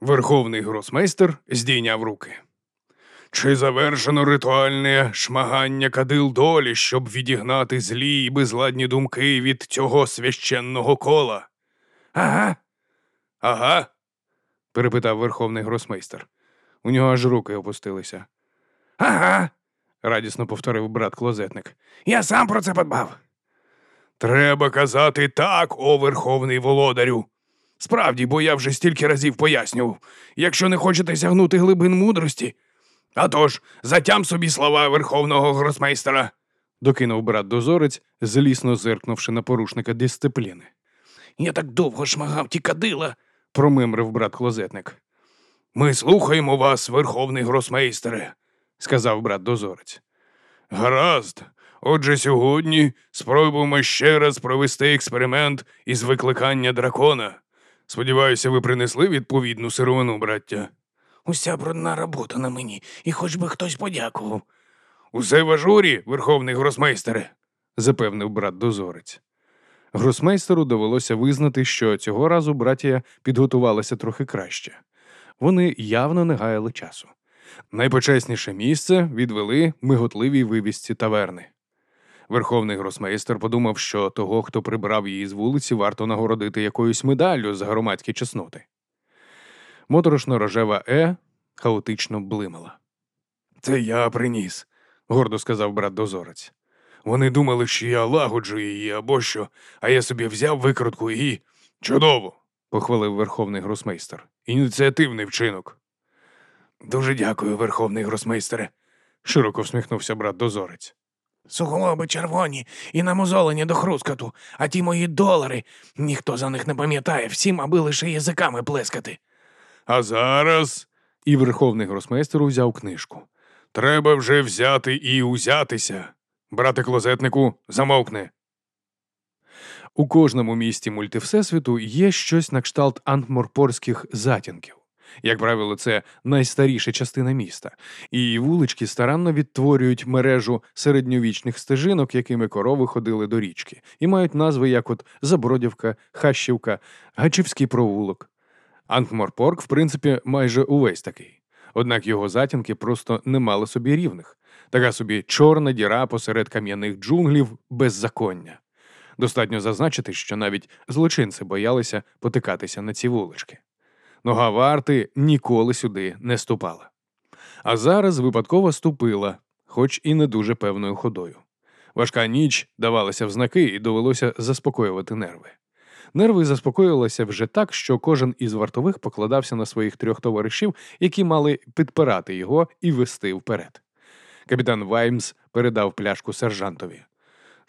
Верховний гросмейстер здійняв руки. Чи завершено ритуальне шмагання кадил долі, щоб відігнати злі і безладні думки від цього священного кола? Ага. Ага. перепитав верховний гросмейстер. У нього аж руки опустилися. Ага. радісно повторив брат клозетник. Я сам про це подбав. Треба казати так, о верховний володарю. Справді, бо я вже стільки разів пояснював, якщо не хочете сягнути глибин мудрості. А тож, затям собі слова верховного гросмейстера, докинув брат дозорець, злісно зиркнувши на порушника дисципліни. Я так довго шмагав ті кадила. промимрив брат клозетник. Ми слухаємо вас, верховний гросмейстере, сказав брат дозорець. Гаразд. Отже, сьогодні спробуємо ще раз провести експеримент із викликання дракона. Сподіваюся, ви принесли відповідну сировину, браття. Уся брудна робота на мені, і хоч би хтось подякував. Усе в ажурі, верховний гросмейстере, запевнив брат дозорець. Гросмейстеру довелося визнати, що цього разу братія підготувалася трохи краще. Вони явно не гаяли часу. Найпочесніше місце відвели миготливій вивісці таверни. Верховний гросмейстер подумав, що того, хто прибрав її з вулиці, варто нагородити якоюсь медаллю за громадські чесноти. Моторошно рожева Е хаотично блимала. Це я приніс, гордо сказав брат дозорець. Вони думали, що я лагоджу її або що, а я собі взяв викрутку і. Чудово! похвалив верховний гросмейстер. Ініціативний вчинок. Дуже дякую, верховний гросмейстере, широко всміхнувся брат дозорець. Суглоби червоні і намозолені до хрускоту, а ті мої долари, ніхто за них не пам'ятає, всім, аби лише язиками плескати. А зараз. І верховний гросмейстер узяв книжку. Треба вже взяти і узятися. Брате клозетнику, замовкни. У кожному місті мультивсесвіту є щось на кшталт антморпорських затінків. Як правило, це найстаріша частина міста, і її вулички старанно відтворюють мережу середньовічних стежинок, якими корови ходили до річки, і мають назви як от Забродівка, Хащівка, Гачівський провулок. Анкморпорк, в принципі, майже увесь такий. Однак його затінки просто не мали собі рівних. Така собі чорна діра посеред кам'яних джунглів беззаконня. Достатньо зазначити, що навіть злочинці боялися потикатися на ці вулички. Нога варти ніколи сюди не ступала. А зараз випадково ступила, хоч і не дуже певною ходою. Важка ніч давалася в знаки і довелося заспокоювати нерви. Нерви заспокоїлися вже так, що кожен із вартових покладався на своїх трьох товаришів, які мали підпирати його і вести вперед. Капітан Ваймс передав пляшку сержантові.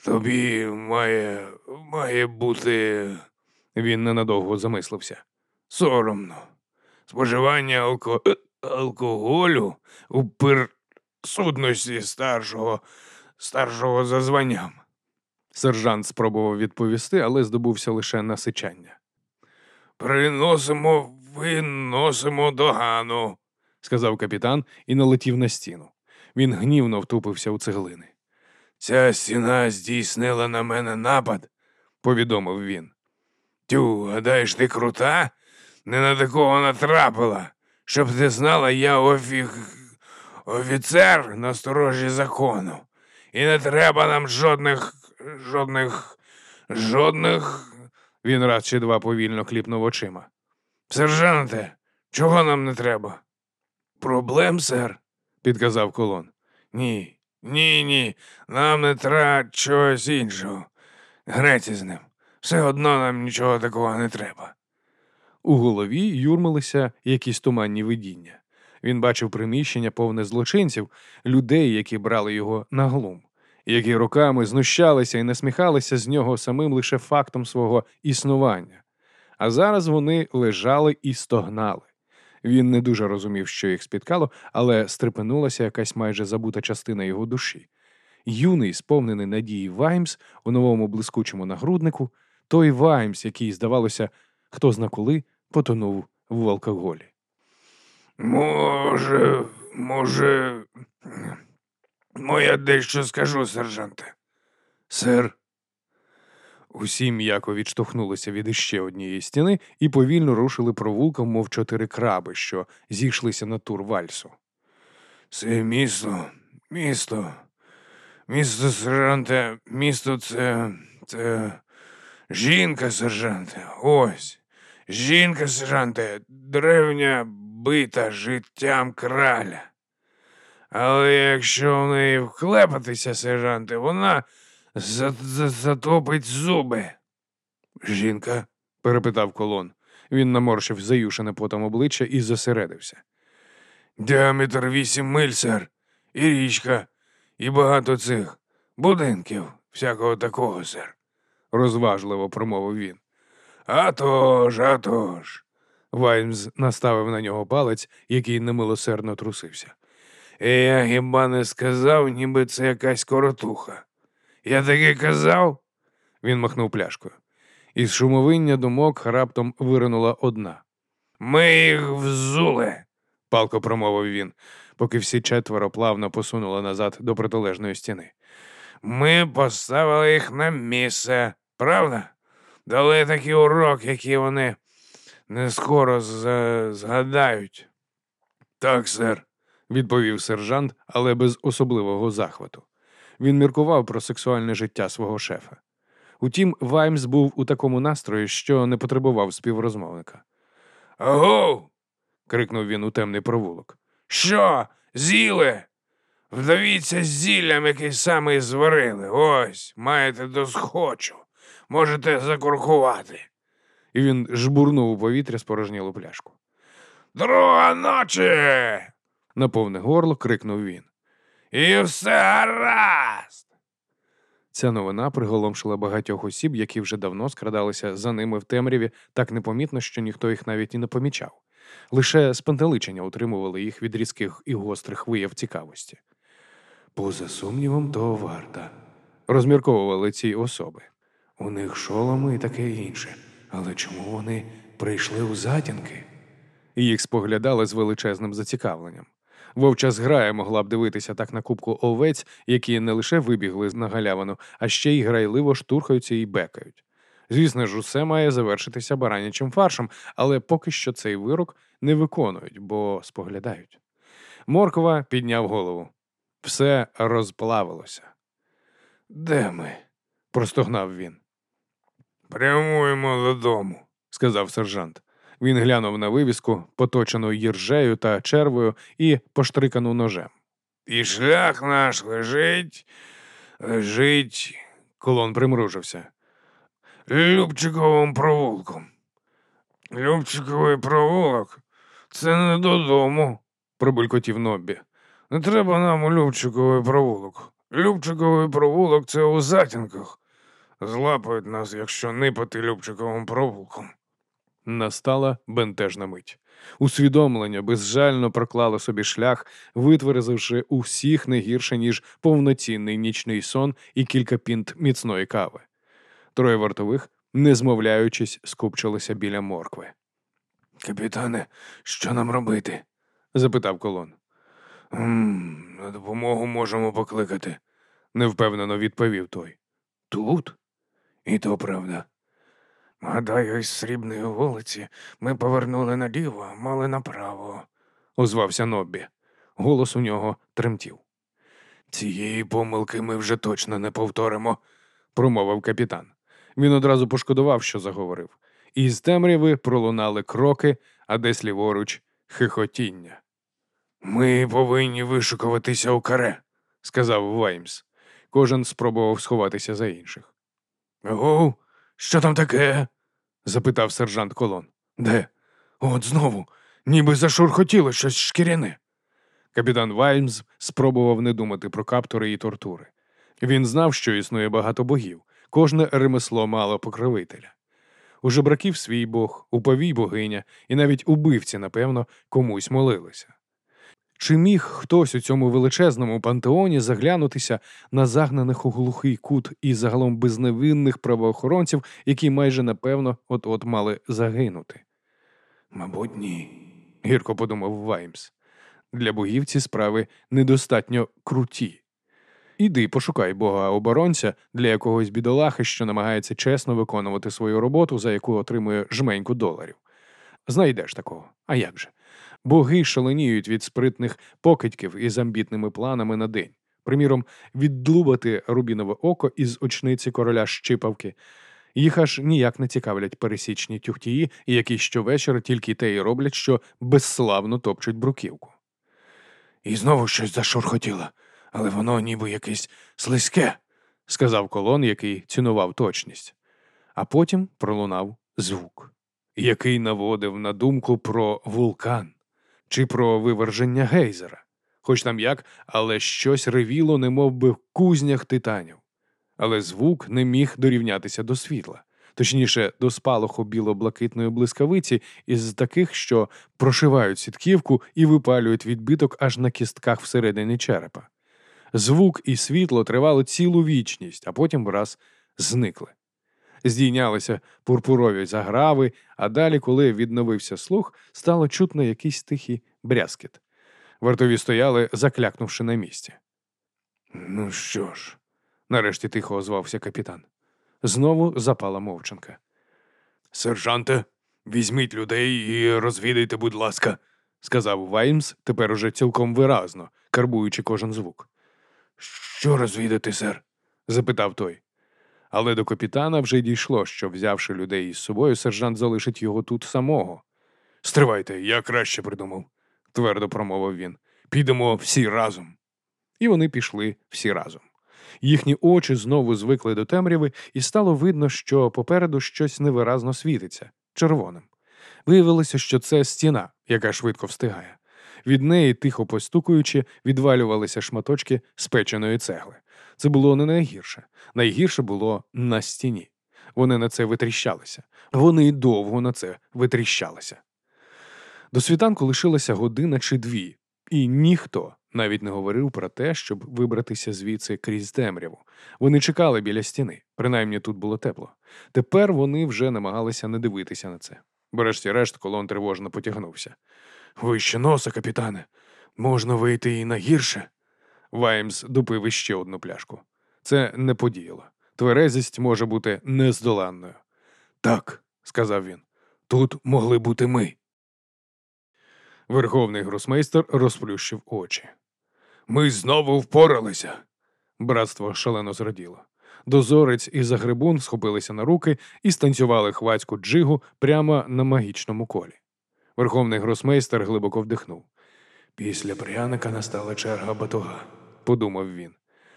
Тобі має має бути. Він ненадовго замислився. Соромно. Споживання алко... алкоголю у присутності старшого, старшого за званням. Сержант спробував відповісти, але здобувся лише на сичання. Приносимо, виносимо догану, сказав капітан і налетів на стіну. Він гнівно втупився у цеглини. Ця стіна здійснила на мене напад, повідомив він. Тю, гадаєш, ти крута? Не на такого натрапила. Щоб ти знала, я офіг... офіцер на сторожі закону. І не треба нам жодних, жодних, жодних. Він раз чи два повільно кліпнув очима. Сержанте, чого нам не треба? Проблем, сер, підказав колон. Ні, ні, ні. Нам не треба чогось іншого. Грець із ним. Все одно нам нічого такого не треба. У голові юрмилися якісь туманні видіння. Він бачив приміщення повне злочинців, людей, які брали його на глум, які роками знущалися і насміхалися з нього самим лише фактом свого існування. А зараз вони лежали і стогнали. Він не дуже розумів, що їх спіткало, але стрепенулася якась майже забута частина його душі. Юний, сповнений надії Ваймс у новому блискучому нагруднику, той Ваймс, який, здавалося, хто зна коли, потонув в алкоголі. Може, може, моя дещо скажу, сержанте. Сер, Усі м'яко відштовхнулися від іще однієї стіни і повільно рушили провулком, мов чотири краби, що зійшлися на тур вальсу. Це місто, місто, місто, сержанте, місто це. це. жінка, сержанте, ось. Жінка, сержанте, древня бита життям краля. Але якщо в неї вклепатися, сержанте, вона за- за- затопить зуби. Жінка? перепитав колон. Він наморщив заюшене потом обличчя і зосередився. Діаметр вісім миль, сер, і річка, і багато цих будинків, всякого такого, сер, розважливо промовив він. «А тож, а тож!» Ваймс наставив на нього палець, який немилосердно трусився. Я хіба не сказав, ніби це якась коротуха. Я таки казав? Він махнув пляшкою. Із шумовиння думок раптом виринула одна. Ми їх взули, палко промовив він, поки всі четверо плавно посунули назад до протилежної стіни. Ми поставили їх на місце, правда? Дали такий урок, який вони не скоро згадають. Так, сер, відповів сержант, але без особливого захвату. Він міркував про сексуальне життя свого шефа. Утім, Ваймс був у такому настрої, що не потребував співрозмовника. Агов. крикнув він у темний провулок. Що, з'їли? Вдавіться з зіллям, який саме зварили. Ось, маєте досхочу. Можете закуркувати. І він жбурнув у повітря спорожнілу пляшку. Друга ночі. на повне горло крикнув він. І все гаразд. Ця новина приголомшила багатьох осіб, які вже давно скрадалися за ними в темряві так непомітно, що ніхто їх навіть і не помічав. Лише спантеличення утримували їх від різких і гострих вияв цікавості. Поза сумнівом, то варта, розмірковували ці особи. У них шоломи і таке інше. Але чому вони прийшли у затінки? Їх споглядали з величезним зацікавленням. Вовча зграя могла б дивитися так на кубку овець, які не лише вибігли на галявину, а ще й грайливо штурхаються і бекають. Звісно ж, усе має завершитися баранячим фаршем, але поки що цей вирок не виконують, бо споглядають. Морква підняв голову. Все розплавилося. Де ми? простогнав він. Прямуємо додому, сказав сержант. Він глянув на вивіску, поточену їржею та червою, і поштрикану ножем. І шлях наш лежить, лежить, колон примружився. Любчиковим провулком. Любчиковий провулок це не додому, пробулькотів Ноббі. Не треба нам у Любчиковий провулок. Любчиковий провулок це у затінках. Злапають нас, якщо нипати Любчиковим провулком. Настала бентежна мить. Усвідомлення безжально проклало собі шлях, витверзивши усіх не гірше, ніж повноцінний нічний сон і кілька пінт міцної кави. Троє вартових, не змовляючись, скупчилися біля моркви. Капітане, що нам робити? запитав колон. «М, На допомогу можемо покликати, невпевнено відповів той. Тут? І то правда. Гадаю, із срібної вулиці ми повернули наліво, мали направо, озвався Ноббі. Голос у нього тремтів. Цієї помилки ми вже точно не повторимо, промовив капітан. Він одразу пошкодував, що заговорив. Із темряви пролунали кроки, а десь ліворуч хихотіння. Ми повинні вишукуватися у каре, сказав Ваймс. Кожен спробував сховатися за інших. Гоу, що там таке? запитав сержант колон. Де? От знову, ніби зашурхотіло щось шкіряне. Капітан Ваймс спробував не думати про каптори і тортури. Він знав, що існує багато богів, кожне ремесло мало покровителя. У жебраків свій бог, у богиня, і навіть убивці, напевно, комусь молилися. Чи міг хтось у цьому величезному пантеоні заглянутися на загнаних у глухий кут і загалом безневинних правоохоронців, які майже напевно от-от мали загинути? Мабуть, ні, гірко подумав Ваймс. Для богів ці справи недостатньо круті. Іди пошукай бога оборонця для якогось бідолахи, що намагається чесно виконувати свою роботу, за яку отримує жменьку доларів. Знайдеш такого. А як же? Боги шаленіють від спритних покидьків із амбітними планами на день. Приміром, віддлубати рубінове око із очниці короля щипавки. Їх аж ніяк не цікавлять пересічні тюхтії, які щовечора тільки те й роблять, що безславно топчуть бруківку. І знову щось зашурхотіло, але воно ніби якесь слизьке. сказав колон, який цінував точність. А потім пролунав звук, який наводив на думку про вулкан чи про виверження гейзера. Хоч там як, але щось ревіло, немов би в кузнях титанів. Але звук не міг дорівнятися до світла, точніше, до спалаху біло-блакитної блискавиці із таких, що прошивають сітківку і випалюють відбиток аж на кістках всередині черепа. Звук і світло тривало цілу вічність, а потім враз зникли. Здійнялися пурпурові заграви, а далі, коли відновився слух, стало чутно якийсь тихий брязкіт. Вартові стояли, заклякнувши на місці. Ну що ж, нарешті тихо озвався капітан. Знову запала мовчанка. Сержанте, візьміть людей і розвідайте, будь ласка, сказав Ваймс тепер уже цілком виразно, карбуючи кожен звук. Що розвідати, сер? запитав той. Але до капітана вже дійшло, що, взявши людей із собою, сержант залишить його тут самого. Стривайте, я краще придумав, твердо промовив він. Підемо всі разом. І вони пішли всі разом. Їхні очі знову звикли до темряви, і стало видно, що попереду щось невиразно світиться червоним. Виявилося, що це стіна, яка швидко встигає. Від неї, тихо постукуючи, відвалювалися шматочки спеченої цегли. Це було не найгірше. Найгірше було на стіні. Вони на це витріщалися. Вони довго на це витріщалися. До світанку лишилася година чи дві, і ніхто навіть не говорив про те, щоб вибратися звідси крізь темряву. Вони чекали біля стіни, принаймні тут було тепло. Тепер вони вже намагалися не дивитися на це. Врешті-решт колон тривожно потягнувся. Вище носа, капітане, можна вийти і на гірше. Ваймс допив іще одну пляшку. Це не подіяло. Тверезість може бути нездоланною. Так, сказав він, тут могли бути ми. Верховний гросмейстер розплющив очі. Ми знову впоралися. Братство шалено зраділо. Дозорець і загребун схопилися на руки і станцювали хвацьку джигу прямо на магічному колі. Верховний гросмейстер глибоко вдихнув. Після пряника настала черга батуга, подумав він.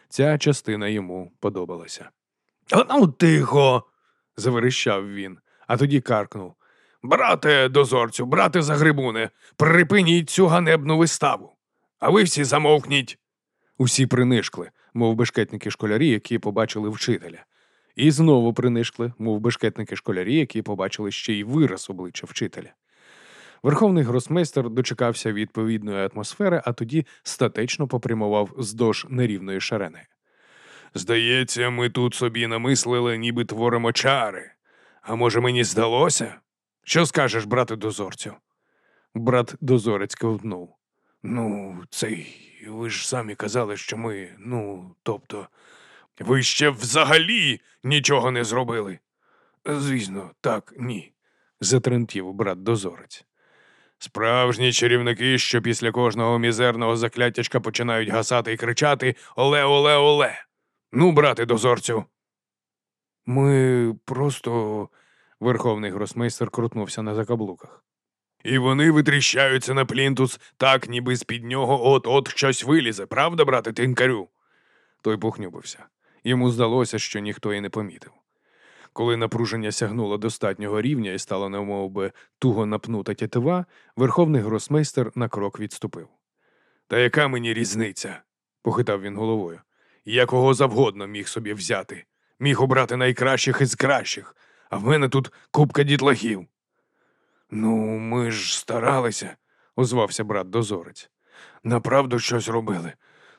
Ця частина йому подобалася. «А ну тихо. заверещав він, а тоді каркнув. Брате дозорцю, брате загребуне, припиніть цю ганебну виставу. А ви всі замовкніть. Усі принишкли, мов бешкетники школярі, які побачили вчителя. І знову принишкли, мов бешкетники школярі, які побачили ще й вираз обличчя вчителя. Верховний гросмейстер дочекався відповідної атмосфери, а тоді статечно попрямував здовж нерівної шарени. Здається, ми тут собі намислили, ніби творимо чари. А може, мені здалося? Що скажеш, брате дозорцю? Брат дозорець ковтнув. Ну, цей, ви ж самі казали, що ми, ну, тобто, ви ще взагалі нічого не зробили. Звісно, так, ні, затремтів брат дозорець. Справжні чарівники, що після кожного мізерного закляттячка починають гасати і кричати Оле, оле, оле. Ну, брате дозорцю. Ми просто. Верховний гросмейстер крутнувся на закаблуках. І вони витріщаються на плінтус, так ніби з під нього от-от щось вилізе, правда, брате тинкарю? Той похнюбився. Йому здалося, що ніхто і не помітив. Коли напруження сягнуло достатнього рівня і стало немов би туго напнута тятива, верховний гросмейстер на крок відступив. Та яка мені різниця? похитав він головою. Я кого завгодно міг собі взяти. Міг обрати найкращих із кращих, а в мене тут купка дітлахів. Ну, ми ж старалися, озвався брат дозорець. Направду щось робили.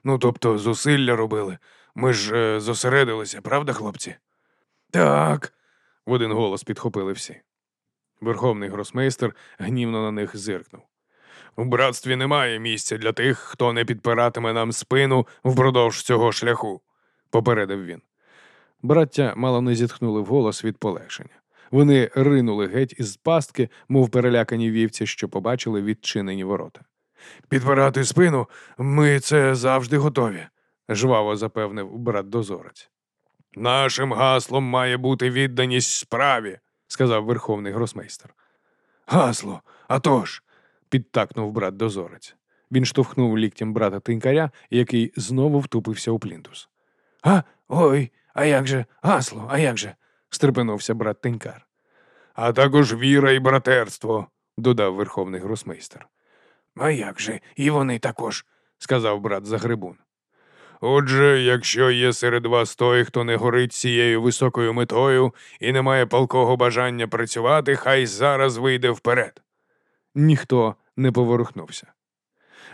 Ну, тобто, зусилля робили. Ми ж е, зосередилися, правда, хлопці? Так, в один голос підхопили всі. Верховний гросмейстер гнівно на них зиркнув. У братстві немає місця для тих, хто не підпиратиме нам спину впродовж цього шляху, попередив він. Браття мало не зітхнули вголос від полегшення. Вони ринули геть із пастки, мов перелякані вівці, що побачили відчинені ворота. Підпирати спину ми це завжди готові, жваво запевнив брат дозорець. Нашим гаслом має бути відданість справі, сказав верховний гросмейстер. Гасло, а тож!» – підтакнув брат дозорець. Він штовхнув ліктем брата тинькаря, який знову втупився у плінтус. А, ой, а як же, гасло, а як же? стрепенувся брат тинькар. А також віра і братерство, додав верховний гросмейстер. А як же, і вони також, сказав брат Загребун. Отже, якщо є серед вас той, хто не горить цією високою метою і не має палкого бажання працювати, хай зараз вийде вперед. Ніхто не поворухнувся.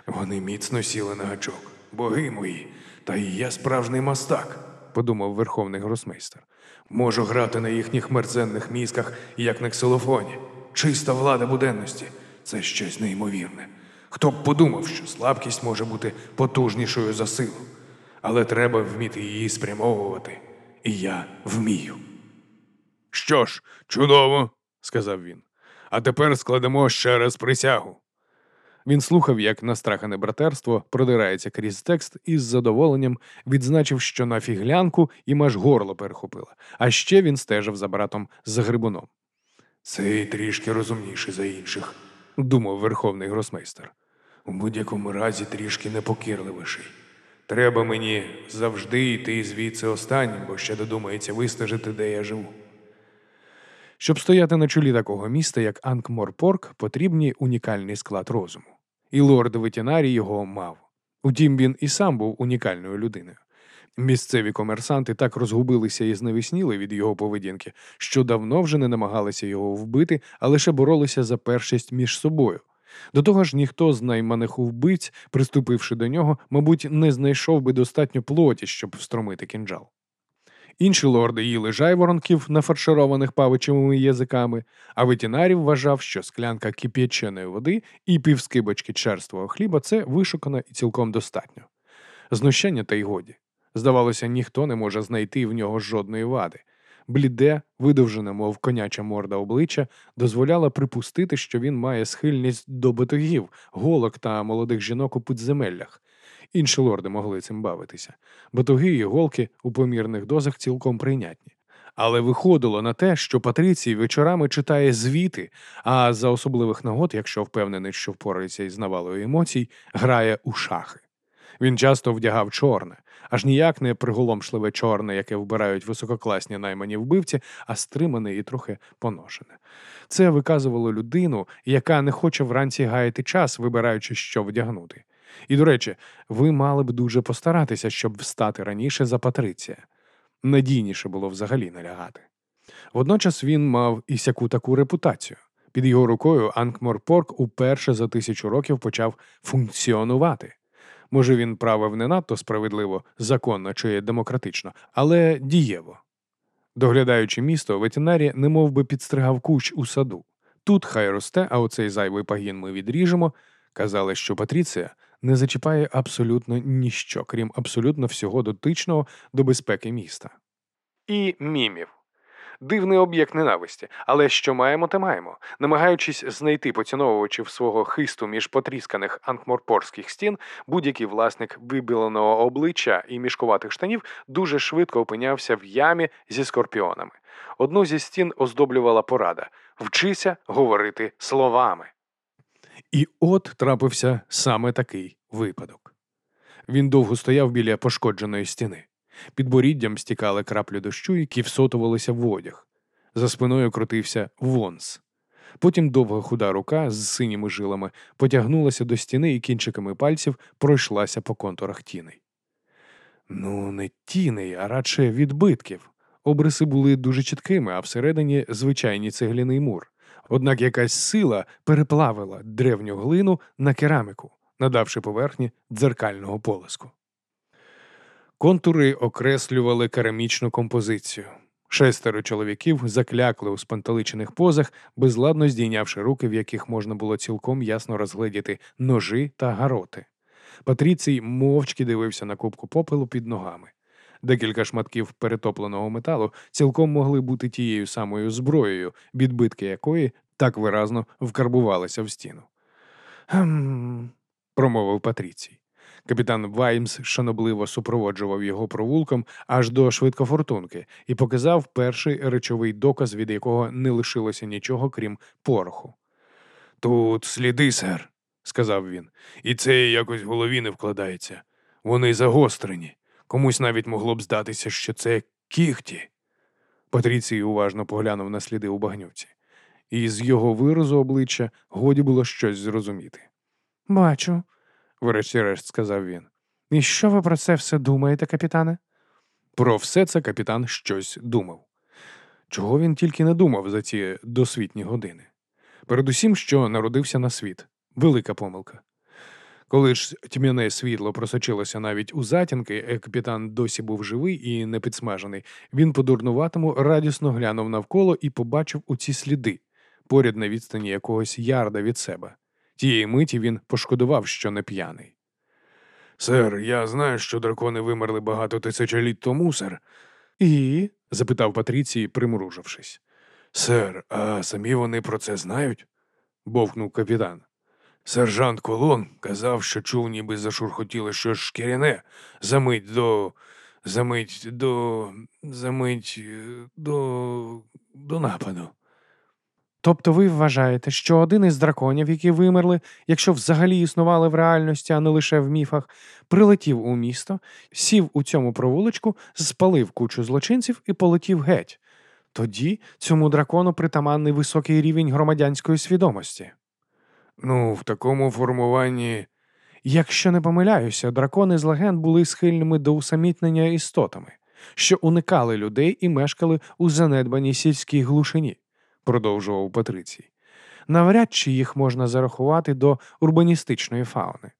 Вони міцно сіли на гачок, боги мої, та і я справжній мастак, подумав верховний гросмейстер. Можу грати на їхніх мерзенних мізках, як на ксилофоні. Чиста влада буденності це щось неймовірне. Хто б подумав, що слабкість може бути потужнішою за силу, але треба вміти її спрямовувати, і я вмію. Що ж, чудово, сказав він. А тепер складемо ще раз присягу. Він слухав, як настрахане братерство продирається крізь текст і з задоволенням відзначив, що на фіглянку їм аж горло перехопило, а ще він стежив за братом за грибуном. Цей трішки розумніший за інших, думав верховний гросмейстер. У будь-якому разі трішки непокірливіший. Треба мені завжди йти звідси останнім, бо ще додумається вистежити, де я живу. Щоб стояти на чолі такого міста, як Анкморпорк, потрібний унікальний склад розуму. І лорд ветінарій його мав. Утім, він і сам був унікальною людиною. Місцеві комерсанти так розгубилися і зневісніли від його поведінки, що давно вже не намагалися його вбити, а лише боролися за першість між собою. До того ж, ніхто з найманих вбивць, приступивши до нього, мабуть, не знайшов би достатньо плоті, щоб встромити кінжал. Інші лорди їли жайворонків, нафаршированих павичевими язиками, а ветінарів вважав, що склянка кип'яченої води і півскибочки черствого хліба це вишукано і цілком достатньо. Знущання та й годі. Здавалося, ніхто не може знайти в нього жодної вади. Бліде, видовжене, мов коняча морда обличчя, дозволяло припустити, що він має схильність до батогів, голок та молодих жінок у підземеллях. Інші лорди могли цим бавитися. Батуги і голки у помірних дозах цілком прийнятні. Але виходило на те, що Патрицій вечорами читає звіти, а за особливих нагод, якщо впевнений, що впорається із навалою емоцій, грає у шахи. Він часто вдягав чорне, аж ніяк не приголомшливе чорне, яке вбирають висококласні наймані вбивці, а стримане і трохи поношене. Це виказувало людину, яка не хоче вранці гаяти час, вибираючи, що вдягнути. І, до речі, ви мали б дуже постаратися, щоб встати раніше за Патриція. Надійніше було взагалі налягати. Водночас він мав і сяку таку репутацію. Під його рукою Анкморпорк уперше за тисячу років почав функціонувати. Може, він правив не надто справедливо, законно чи демократично, але дієво. Доглядаючи місто, ветеринарі немов би підстригав кущ у саду. Тут хай росте, а оцей зайвий пагін ми відріжемо. Казали, що Патріція не зачіпає абсолютно ніщо, крім абсолютно всього дотичного до безпеки міста. І мімів. Дивний об'єкт ненависті, але що маємо, те маємо. Намагаючись знайти поціновувачів свого хисту між потрісканих анкморпорських стін, будь-який власник вибіленого обличчя і мішкуватих штанів дуже швидко опинявся в ямі зі скорпіонами. Одну зі стін оздоблювала порада вчися говорити словами. І от трапився саме такий випадок. Він довго стояв біля пошкодженої стіни. Під боріддям стікали краплі дощу, які всотувалися в одяг. За спиною крутився вонс. Потім довга худа рука з синіми жилами потягнулася до стіни і кінчиками пальців пройшлася по контурах тіней. Ну, не тіней, а радше відбитків. Обриси були дуже чіткими, а всередині звичайний цегляний мур. Однак якась сила переплавила древню глину на кераміку, надавши поверхні дзеркального полиску. Контури окреслювали керамічну композицію. Шестеро чоловіків заклякли у спантеличених позах, безладно здійнявши руки, в яких можна було цілком ясно розгледіти ножи та гароти. Патріцій мовчки дивився на кубку попелу під ногами. Декілька шматків перетопленого металу цілком могли бути тією самою зброєю, відбитки якої так виразно вкарбувалися в стіну. «Гм...» – промовив Патріцій. Капітан Ваймс шанобливо супроводжував його провулком аж до швидкофортунки і показав перший речовий доказ, від якого не лишилося нічого, крім пороху. Тут сліди, сер, сказав він, і це якось в голові не вкладається. Вони загострені. Комусь навіть могло б здатися, що це кіхті. Патріцій уважно поглянув на сліди у багнюці, і з його виразу обличчя годі було щось зрозуміти. Бачу, врешті-решт сказав він. І що ви про це все думаєте, капітане? Про все це капітан щось думав. Чого він тільки не думав за ці досвітні години? Передусім, що народився на світ велика помилка. Коли ж тьмяне світло просочилося навіть у затінки, капітан досі був живий і не підсмажений, він по дурнуватому радісно глянув навколо і побачив у ці сліди, поряд на відстані якогось ярда від себе. Тієї миті він пошкодував, що не п'яний. Сер, я знаю, що дракони вимерли багато тисячоліт тому, сер. І? запитав Патріцій, примружившись. Сер, а самі вони про це знають? бовкнув капітан. Сержант Колон казав, що чув, ніби зашурхотіло щось шкіряне, замить до. замить до. замить до. до нападу. Тобто ви вважаєте, що один із драконів, які вимерли, якщо взагалі існували в реальності, а не лише в міфах, прилетів у місто, сів у цьому провулочку, спалив кучу злочинців і полетів геть. Тоді цьому дракону притаманний високий рівень громадянської свідомості. Ну, в такому формуванні. Якщо не помиляюся, дракони з легенд були схильними до усамітнення істотами, що уникали людей і мешкали у занедбаній сільській глушині продовжував Патрицій. Навряд чи їх можна зарахувати до урбаністичної фауни.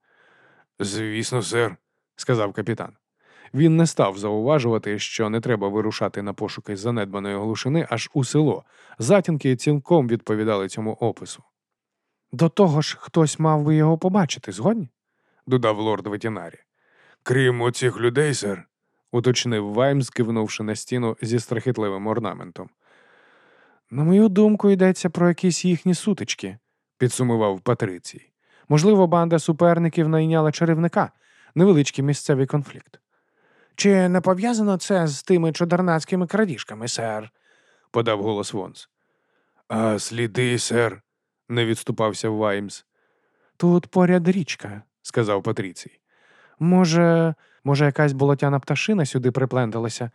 Звісно, сер, сказав капітан. Він не став зауважувати, що не треба вирушати на пошуки занедбаної глушини аж у село. Затінки цілком відповідали цьому опису. До того ж, хтось мав би його побачити, згодні? додав лорд ветінарі. Крім оцих людей, сер, уточнив Ваймс, кивнувши на стіну зі страхітливим орнаментом. На мою думку, йдеться про якісь їхні сутички, підсумував Патрицій. Можливо, банда суперників найняла чарівника, невеличкий місцевий конфлікт. Чи не пов'язано це з тими чудернацькими крадіжками, сер? подав голос Вонс. А сліди, сер, не відступався Ваймс. Тут поряд річка, сказав Патрицій. Може, може, якась болотяна пташина сюди припленталася,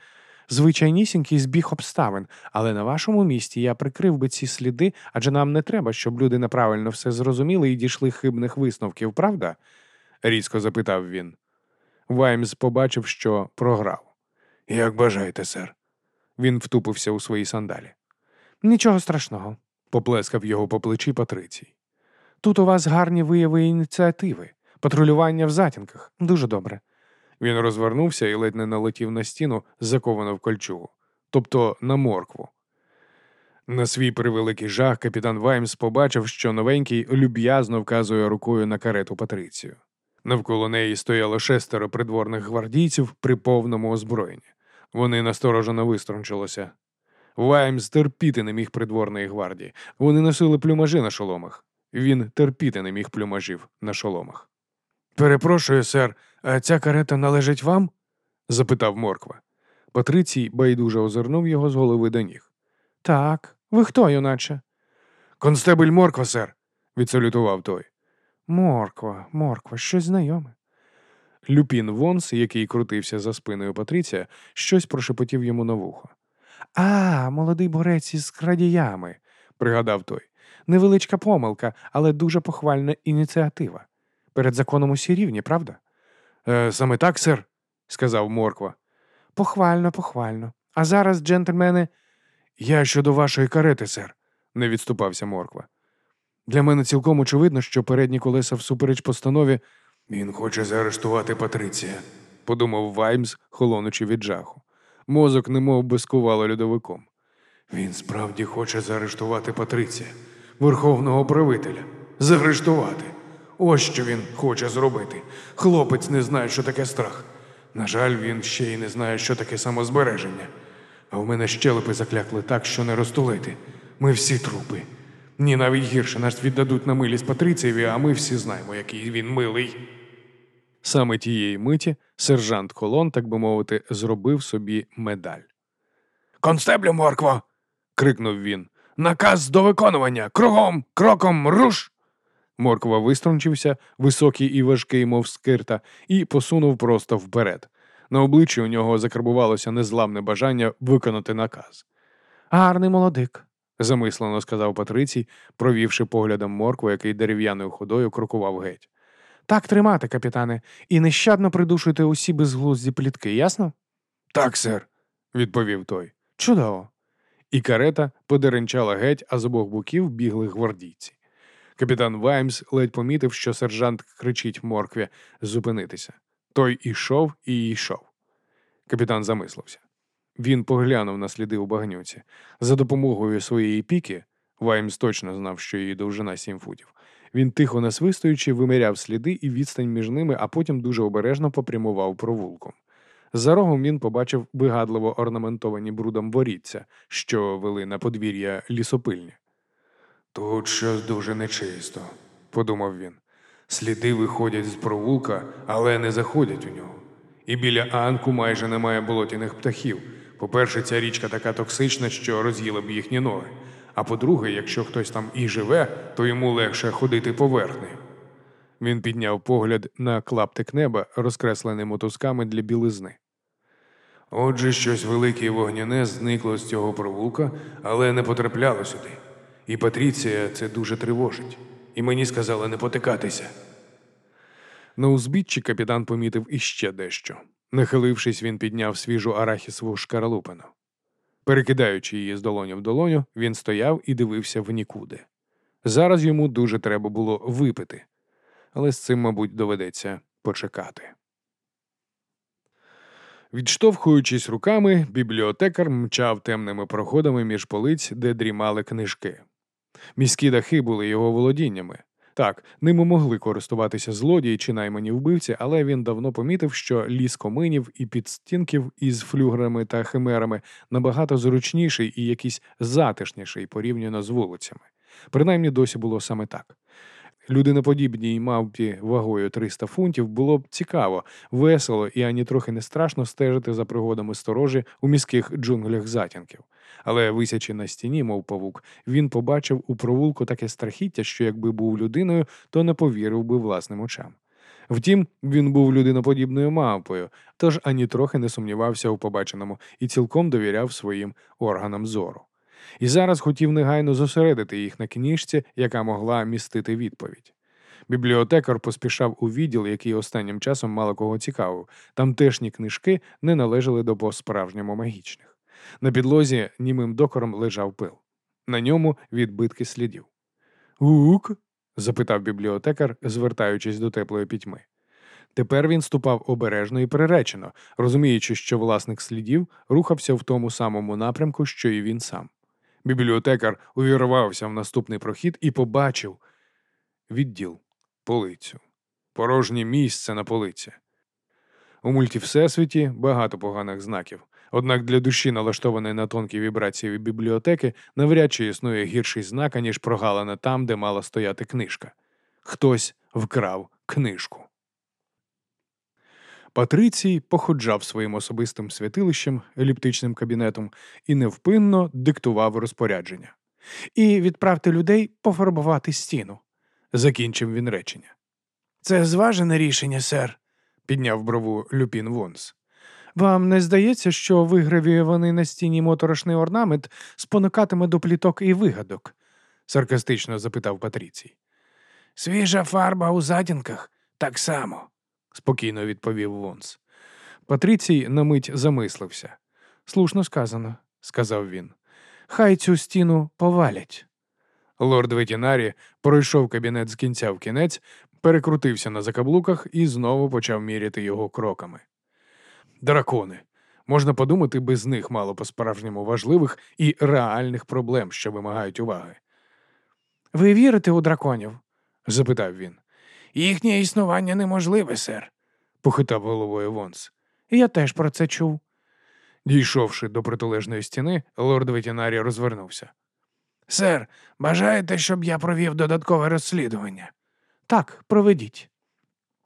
звичайнісінький збіг обставин, але на вашому місці я прикрив би ці сліди, адже нам не треба, щоб люди неправильно все зрозуміли і дійшли хибних висновків, правда? різко запитав він. Ваймс побачив, що програв. Як бажаєте, сер. Він втупився у свої сандалі. Нічого страшного, поплескав його по плечі Патрицій. Тут у вас гарні вияви ініціативи, патрулювання в затінках. Дуже добре. Він розвернувся і ледь не налетів на стіну, заковану в кольчугу, тобто на моркву. На свій превеликий жах капітан Ваймс побачив, що новенький люб'язно вказує рукою на карету Патрицію. Навколо неї стояло шестеро придворних гвардійців при повному озброєнні. Вони насторожено виструнчилися. Ваймс терпіти не міг придворної гвардії. Вони носили плюмажі на шоломах. Він терпіти не міг плюмажів на шоломах. Перепрошую, сер, а ця карета належить вам? запитав морква. Патрицій байдуже озирнув його з голови до ніг. Так, ви хто, юначе? Констебель морква, сер, відсалютував той. Морква, морква, щось знайоме. Люпін Вонс, який крутився за спиною Патриція, щось прошепотів йому на вухо. А, молодий борець із крадіями, пригадав той. Невеличка помилка, але дуже похвальна ініціатива. Перед законом усі рівні, правда? «Е, Саме так, сер, сказав Морква. Похвально, похвально. А зараз, джентльмени, я щодо вашої карети, сер, не відступався Морква. Для мене цілком очевидно, що передні колеса всупереч постанові. Він хоче заарештувати Патриція, подумав Ваймс, холонучи від жаху. Мозок немов би скувало льодовиком. Він справді хоче заарештувати Патриція, верховного правителя. Заарештувати. Ось що він хоче зробити. Хлопець не знає, що таке страх. На жаль, він ще й не знає, що таке самозбереження. А в мене щелепи заклякли так, що не розтулити. Ми всі трупи. Ні, навіть гірше нас віддадуть на милість Патрицієві, а ми всі знаємо, який він милий. Саме тієї миті сержант Колон, так би мовити, зробив собі медаль. Констеблю моркво. крикнув він. Наказ до виконування. Кругом, кроком, руш. Морква виструнчився, високий і важкий, мов скирта, і посунув просто вперед. На обличчі у нього закарбувалося незламне бажання виконати наказ. Гарний молодик, замислено сказав Патрицій, провівши поглядом моркву, який дерев'яною ходою крокував геть. Так тримати, капітане, і нещадно придушуйте усі безглузді плітки, ясно? Так, сер, відповів той. Чудово. І карета подеренчала геть, а з обох боків бігли гвардійці. Капітан Ваймс ледь помітив, що сержант кричить моркві зупинитися. Той ішов і йшов. Капітан замислився. Він поглянув на сліди у багнюці. За допомогою своєї піки, Ваймс точно знав, що її довжина сім футів. Він тихо насвистуючи, виміряв сліди і відстань між ними, а потім дуже обережно попрямував провулком. За рогом він побачив вигадливо орнаментовані брудом воріться, що вели на подвір'я лісопильні. Тут щось дуже нечисто, подумав він. Сліди виходять з провулка, але не заходять у нього. І біля Анку майже немає болотяних птахів. По-перше, ця річка така токсична, що роз'їла б їхні ноги. А по-друге, якщо хтось там і живе, то йому легше ходити поверхнею. Він підняв погляд на клаптик неба, розкреслений мотузками для білизни. Отже, щось велике і вогняне зникло з цього провулка, але не потрапляло сюди. І Патріція це дуже тривожить. І мені сказали не потикатися. На узбіччі капітан помітив іще дещо. Нахилившись, він підняв свіжу арахісову шкаралупину. Перекидаючи її з долоню в долоню, він стояв і дивився в нікуди. Зараз йому дуже треба було випити, але з цим, мабуть, доведеться почекати. Відштовхуючись руками, бібліотекар мчав темними проходами між полиць, де дрімали книжки. Міські дахи були його володіннями. Так, ними могли користуватися злодії чи наймані вбивці, але він давно помітив, що ліс коминів і підстінків із флюграми та химерами набагато зручніший і якийсь затишніший порівняно з вулицями. Принаймні досі було саме так. Людиноподібній мавпі вагою 300 фунтів було б цікаво, весело і ані трохи не страшно стежити за пригодами сторожі у міських джунглях затінків. Але, висячи на стіні, мов павук, він побачив у провулку таке страхіття, що якби був людиною, то не повірив би власним очам. Втім, він був людиноподібною мавпою, тож ані трохи не сумнівався у побаченому і цілком довіряв своїм органам зору і зараз хотів негайно зосередити їх на книжці, яка могла містити відповідь. Бібліотекар поспішав у відділ, який останнім часом мало кого цікавив. Тамтешні книжки не належали до по справжньому магічних. На підлозі німим докором лежав пил. На ньому відбитки слідів. Гук? запитав бібліотекар, звертаючись до теплої пітьми. Тепер він ступав обережно і приречено, розуміючи, що власник слідів рухався в тому самому напрямку, що і він сам. Бібліотекар увірвався в наступний прохід і побачив відділ, полицю, порожнє місце на полиці. У мультівсесвіті багато поганих знаків. Однак для душі, налаштованої на тонкі вібрації бібліотеки, навряд чи існує гірший знак, ніж прогалина там, де мала стояти книжка. Хтось вкрав книжку. Патрицій походжав своїм особистим святилищем, еліптичним кабінетом і невпинно диктував розпорядження. І відправте людей пофарбувати стіну, закінчив він речення. Це зважене рішення, сер, підняв брову Люпін Вонс. Вам не здається, що вигравіюваний на стіні моторошний орнамент спонукатиме до пліток і вигадок? саркастично запитав Патріцій. Свіжа фарба у затінках так само спокійно відповів Вонс. Патрицій на мить замислився. Слушно сказано, сказав він. Хай цю стіну повалять. Лорд Ветінарі пройшов кабінет з кінця в кінець, перекрутився на закаблуках і знову почав міряти його кроками. Дракони. Можна подумати, без них мало по-справжньому важливих і реальних проблем, що вимагають уваги. Ви вірите у драконів? запитав він. Їхнє існування неможливе, сер, похитав головою Вонс. Я теж про це чув. Дійшовши до протилежної стіни, лорд ветінарі розвернувся. Сер, бажаєте, щоб я провів додаткове розслідування? Так, проведіть.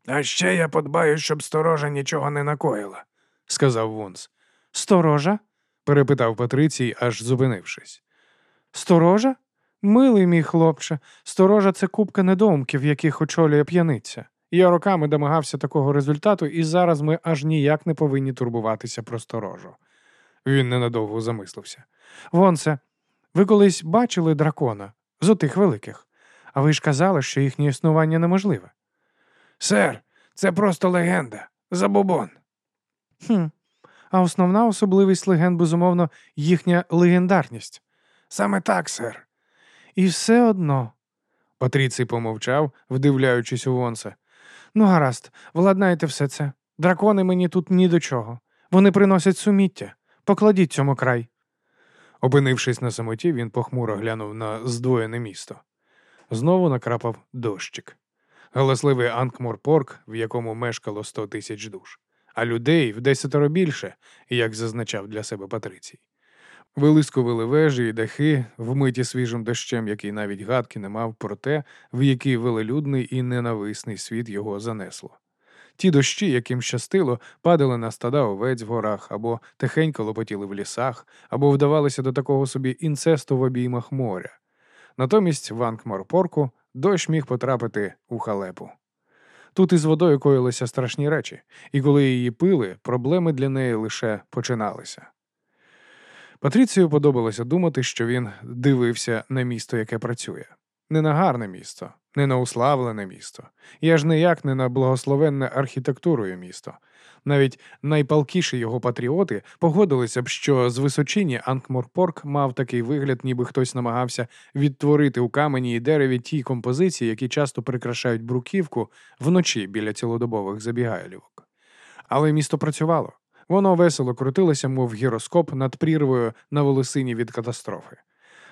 А ще я подбаю, щоб сторожа нічого не накоїла, сказав Вонс. Сторожа? перепитав Патрицій, аж зупинившись. Сторожа? Милий мій хлопче, сторожа це купка недоумків, яких очолює п'яниця. Я роками домагався такого результату, і зараз ми аж ніяк не повинні турбуватися про сторожу. Він ненадовго замислився. Вонсе, ви колись бачили дракона з отих великих, а ви ж казали, що їхнє існування неможливе. Сер, це просто легенда, забобон. Хм. А основна особливість легенд, безумовно, їхня легендарність. Саме так, сер. І все одно. Патріцій помовчав, вдивляючись у Вонса. Ну, гаразд, владнайте все це. Дракони мені тут ні до чого. Вони приносять суміття. Покладіть цьому край. Опинившись на самоті, він похмуро глянув на здвоєне місто. Знову накрапав дощик. Галасливий Анкморпорк, в якому мешкало сто тисяч душ, а людей в десятеро більше, як зазначав для себе Патрицій. Вилискували вежі і дахи, вмиті свіжим дощем, який навіть гадки не мав про те, в який велелюдний і ненависний світ його занесло. Ті дощі, яким щастило, падали на стада овець в горах, або тихенько лопотіли в лісах, або вдавалися до такого собі інцесту в обіймах моря. Натомість в Анкморпорку дощ міг потрапити у халепу. Тут із водою коїлися страшні речі, і коли її пили, проблеми для неї лише починалися. Патріцію подобалося думати, що він дивився на місто, яке працює. Не на гарне місто, не на уславлене місто, і аж ніяк не на благословенне архітектурою місто. Навіть найпалкіші його патріоти погодилися б, що з височині Анкморпорк мав такий вигляд, ніби хтось намагався відтворити у камені і дереві ті композиції, які часто прикрашають бруківку вночі біля цілодобових забігайлівок. Але місто працювало. Воно весело крутилося, мов гіроскоп над прірвою на волосині від катастрофи.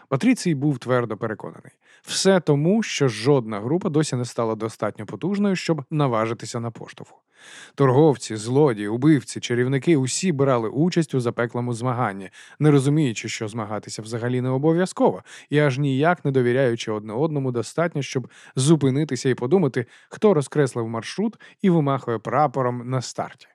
Патріцій був твердо переконаний. Все тому, що жодна група досі не стала достатньо потужною, щоб наважитися на поштовху. Торговці, злодії, убивці, чарівники усі брали участь у запеклому змаганні, не розуміючи, що змагатися взагалі не обов'язково, і аж ніяк не довіряючи одне одному достатньо, щоб зупинитися і подумати, хто розкреслив маршрут і вимахує прапором на старті.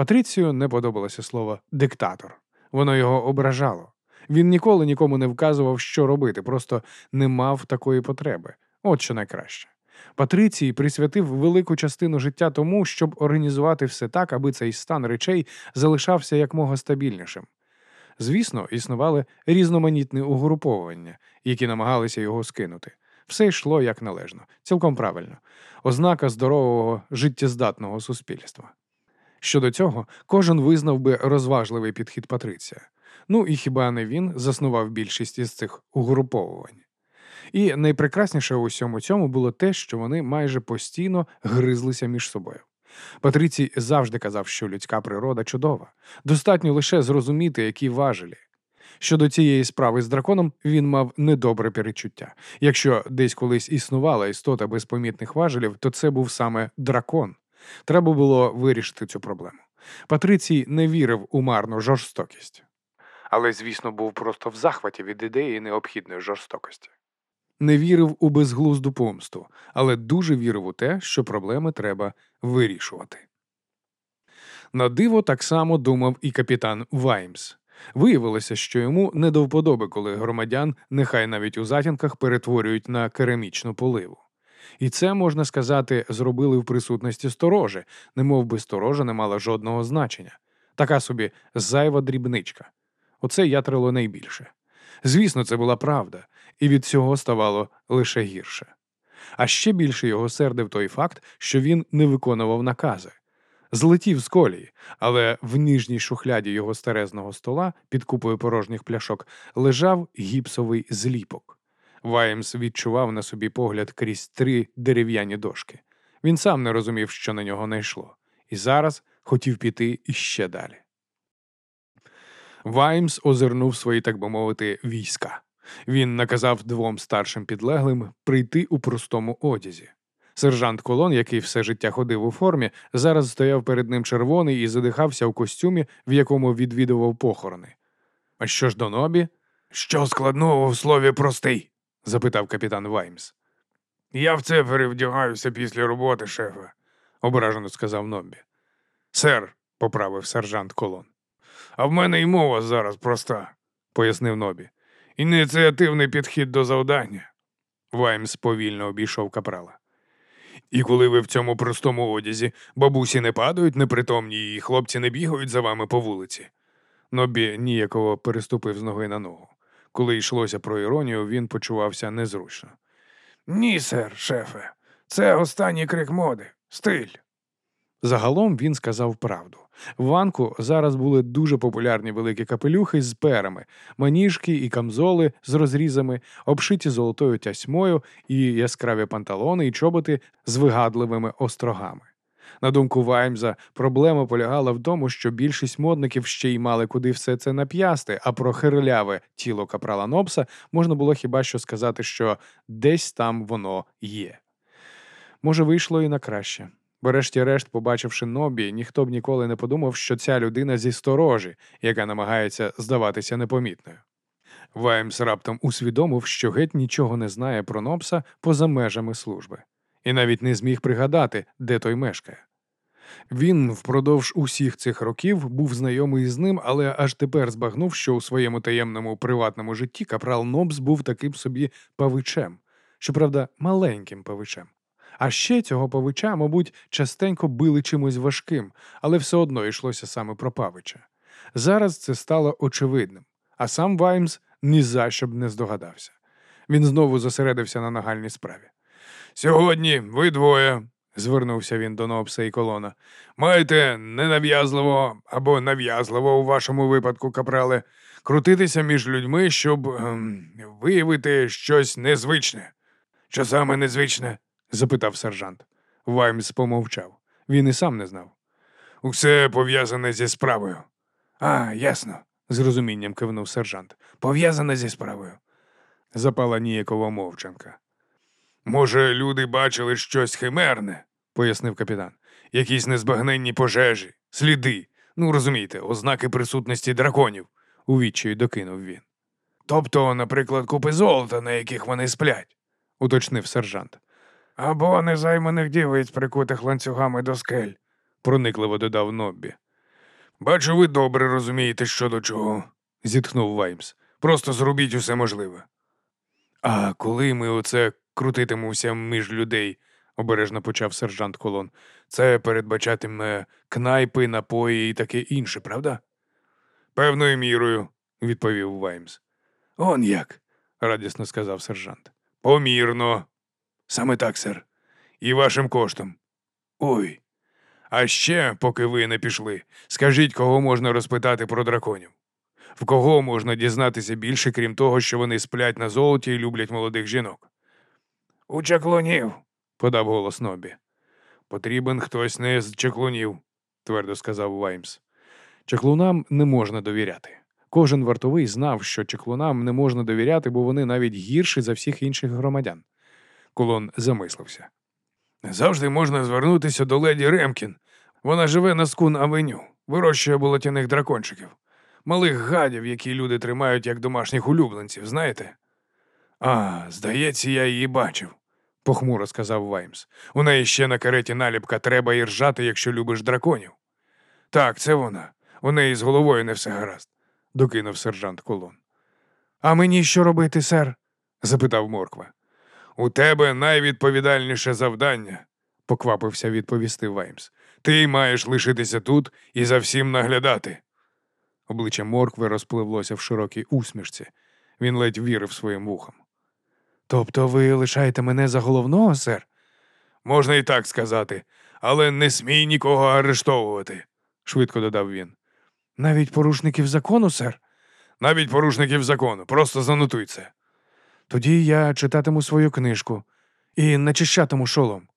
Патріцію не подобалося слово диктатор. Воно його ображало. Він ніколи нікому не вказував, що робити, просто не мав такої потреби. От що найкраще. Патрицій присвятив велику частину життя тому, щоб організувати все так, аби цей стан речей залишався якмога стабільнішим. Звісно, існували різноманітні угруповання, які намагалися його скинути. Все йшло як належно, цілком правильно, ознака здорового життєздатного суспільства. Щодо цього, кожен визнав би розважливий підхід Патриція. Ну і хіба не він заснував більшість із цих угруповувань? І найпрекрасніше у всьому цьому було те, що вони майже постійно гризлися між собою. Патрицій завжди казав, що людська природа чудова, достатньо лише зрозуміти, які важелі. Щодо цієї справи з драконом він мав недобре перечуття. Якщо десь колись існувала істота безпомітних важелів, то це був саме дракон. Треба було вирішити цю проблему. Патрицій не вірив у марну жорстокість. Але, звісно, був просто в захваті від ідеї необхідної жорстокості. Не вірив у безглузду помсту, але дуже вірив у те, що проблеми треба вирішувати. На диво так само думав і капітан Ваймс. Виявилося, що йому не до вподоби, коли громадян, нехай навіть у затінках, перетворюють на керамічну поливу. І це, можна сказати, зробили в присутності сторожі, немов би сторожа не мала жодного значення. Така собі зайва дрібничка. Оце ятрило найбільше. Звісно, це була правда, і від цього ставало лише гірше. А ще більше його сердив той факт, що він не виконував накази. Злетів з колії, але в ніжній шухляді його старезного стола під купою порожніх пляшок лежав гіпсовий зліпок. Ваймс відчував на собі погляд крізь три дерев'яні дошки. Він сам не розумів, що на нього не йшло, і зараз хотів піти іще далі. Ваймс озирнув свої, так би мовити, війська. Він наказав двом старшим підлеглим прийти у простому одязі. Сержант Колон, який все життя ходив у формі, зараз стояв перед ним червоний і задихався у костюмі, в якому відвідував похорони. А що ж до нобі? Що складного в слові простий? Запитав капітан Ваймс. Я в це перевдягаюся після роботи, шефе, ображено сказав Нобі. Сер, поправив сержант Колон. А в мене й мова зараз проста, пояснив Нобі. Ініціативний підхід до завдання. Ваймс повільно обійшов капрала. І коли ви в цьому простому одязі, бабусі не падають непритомні, і хлопці не бігають за вами по вулиці. Нобі ніяково переступив з ноги на ногу. Коли йшлося про іронію, він почувався незручно. Ні, сер, шефе, це останній крик моди, стиль. Загалом він сказав правду. В Ванку зараз були дуже популярні великі капелюхи з перами, маніжки і камзоли з розрізами, обшиті золотою тясьмою і яскраві панталони і чоботи з вигадливими острогами. На думку Ваймза, проблема полягала в тому, що більшість модників ще й мали куди все це нап'ясти, а про хирляве тіло капрала Нопса можна було хіба що сказати, що десь там воно є. Може, вийшло і на краще. Врешті-решт, побачивши Нобі, ніхто б ніколи не подумав, що ця людина зі сторожі, яка намагається здаватися непомітною. Ваймс раптом усвідомив, що геть нічого не знає про Нобса поза межами служби, і навіть не зміг пригадати, де той мешкає. Він впродовж усіх цих років був знайомий з ним, але аж тепер збагнув, що у своєму таємному приватному житті капрал Нобс був таким собі павичем, щоправда, маленьким павичем. А ще цього павича, мабуть, частенько били чимось важким, але все одно йшлося саме про павича. Зараз це стало очевидним, а сам Ваймс ні за що б не здогадався. Він знову зосередився на нагальній справі. Сьогодні ви двоє, звернувся він до Нопса і колона, маєте ненав'язливо або нав'язливо у вашому випадку, капрале, крутитися між людьми, щоб ем, виявити щось незвичне. Що саме незвичне? запитав сержант. Ваймс помовчав. Він і сам не знав. Усе пов'язане зі справою. А, ясно, з розумінням кивнув сержант. Пов'язане зі справою. Запала ніякова мовчанка. Може, люди бачили щось химерне, пояснив капітан. Якісь незбагненні пожежі, сліди. Ну, розумієте, ознаки присутності драконів, у відчаю докинув він. Тобто, наприклад, купи золота, на яких вони сплять, уточнив сержант. Або незайманих дівиць, прикутих ланцюгами до скель, проникливо додав Ноббі. Бачу, ви добре розумієте, що до чого, зітхнув Ваймс. Просто зробіть усе можливе. А коли ми оце крутитимемося між людей, обережно почав сержант Колон, це передбачатиме кнайпи, напої і таке інше, правда? Певною мірою, відповів Ваймс. Он як, радісно сказав сержант. Помірно. Саме так, сер. І вашим коштом. Ой. А ще, поки ви не пішли, скажіть, кого можна розпитати про драконів? В кого можна дізнатися більше, крім того, що вони сплять на золоті і люблять молодих жінок? У чаклунів, подав голос Нобі. Потрібен хтось не з чаклунів, твердо сказав Ваймс. Чаклунам не можна довіряти. Кожен вартовий знав, що чаклунам не можна довіряти, бо вони навіть гірші за всіх інших громадян. Колон замислився. Завжди можна звернутися до леді Ремкін. Вона живе на скун авеню, вирощує болотяних дракончиків, малих гадів, які люди тримають як домашніх улюбленців, знаєте? А, здається, я її бачив, похмуро сказав Ваймс. У неї ще на кареті наліпка треба і ржати, якщо любиш драконів. Так, це вона. У неї з головою не все гаразд, докинув сержант Колон. А мені що робити, сер? запитав Морква. У тебе найвідповідальніше завдання, поквапився відповісти Ваймс. Ти маєш лишитися тут і за всім наглядати. Обличчя Моркви розпливлося в широкій усмішці. Він ледь вірив своїм вухам. Тобто ви лишаєте мене за головного, сер? Можна і так сказати, але не смій нікого арештовувати, швидко додав він. Навіть порушників закону, сер? Навіть порушників закону, просто занотуй це. Тоді я читатиму свою книжку і начищатиму шолом.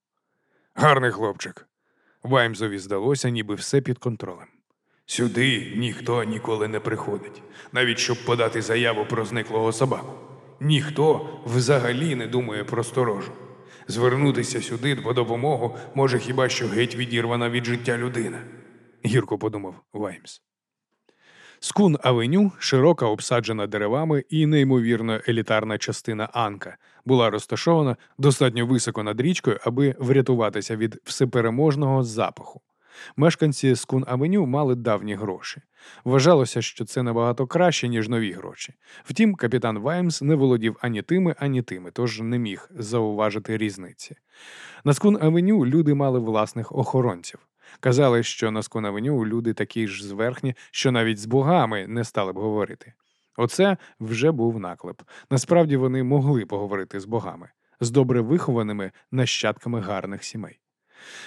Гарний хлопчик. Ваймзові здалося, ніби все під контролем. Сюди ніхто ніколи не приходить, навіть щоб подати заяву про зниклого собаку. Ніхто взагалі не думає про сторожу. Звернутися сюди по допомогу може хіба що геть відірвана від життя людина, гірко подумав Ваймс. Скун Авеню, широка обсаджена деревами і неймовірно елітарна частина Анка, була розташована достатньо високо над річкою, аби врятуватися від всепереможного запаху. Мешканці Скун Авеню мали давні гроші. Вважалося, що це набагато краще, ніж нові гроші. Втім, капітан Ваймс не володів ані тими, ані тими, тож не міг зауважити різниці. На Скун Авеню люди мали власних охоронців. Казали, що на Скун Авеню люди такі ж зверхні, що навіть з богами не стали б говорити. Оце вже був наклеп. Насправді вони могли поговорити з богами, з добре вихованими нащадками гарних сімей.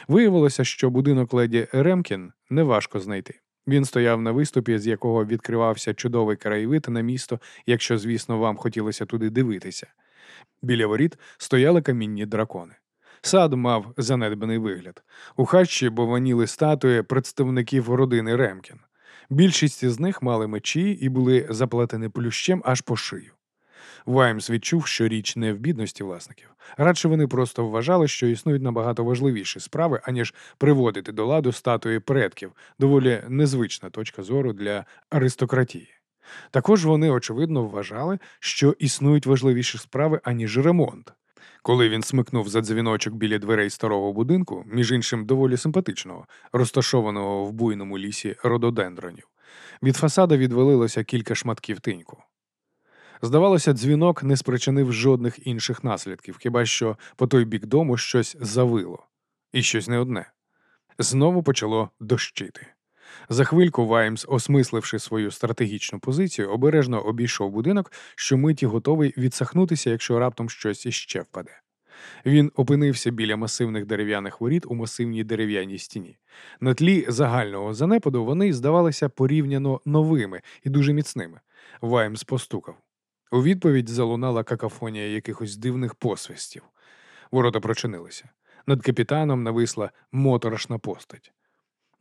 Виявилося, що будинок леді Ремкін неважко знайти. Він стояв на виступі, з якого відкривався чудовий краєвид на місто, якщо, звісно, вам хотілося туди дивитися. Біля воріт стояли камінні дракони. Сад мав занедбаний вигляд. У хатчі бованіли статуї представників родини Ремкін. Більшість із них мали мечі і були заплетені плющем аж по шию. Ваймс відчув, що річ не в бідності власників. Радше вони просто вважали, що існують набагато важливіші справи, аніж приводити до ладу статуї предків, доволі незвична точка зору для аристократії. Також вони, очевидно, вважали, що існують важливіші справи, аніж ремонт. Коли він смикнув за дзвіночок біля дверей старого будинку, між іншим доволі симпатичного, розташованого в буйному лісі рододендронів, від фасада відвалилося кілька шматків тиньку. Здавалося, дзвінок не спричинив жодних інших наслідків, хіба що по той бік дому щось завило, і щось не одне. Знову почало дощити. За хвильку Ваймс, осмисливши свою стратегічну позицію, обережно обійшов будинок, що миті готовий відсахнутися, якщо раптом щось іще впаде. Він опинився біля масивних дерев'яних воріт у масивній дерев'яній стіні. На тлі загального занепаду вони здавалися порівняно новими і дуже міцними. Ваймс постукав. У відповідь залунала какафонія якихось дивних посвистів. Ворота прочинилися. Над капітаном нависла моторошна постать.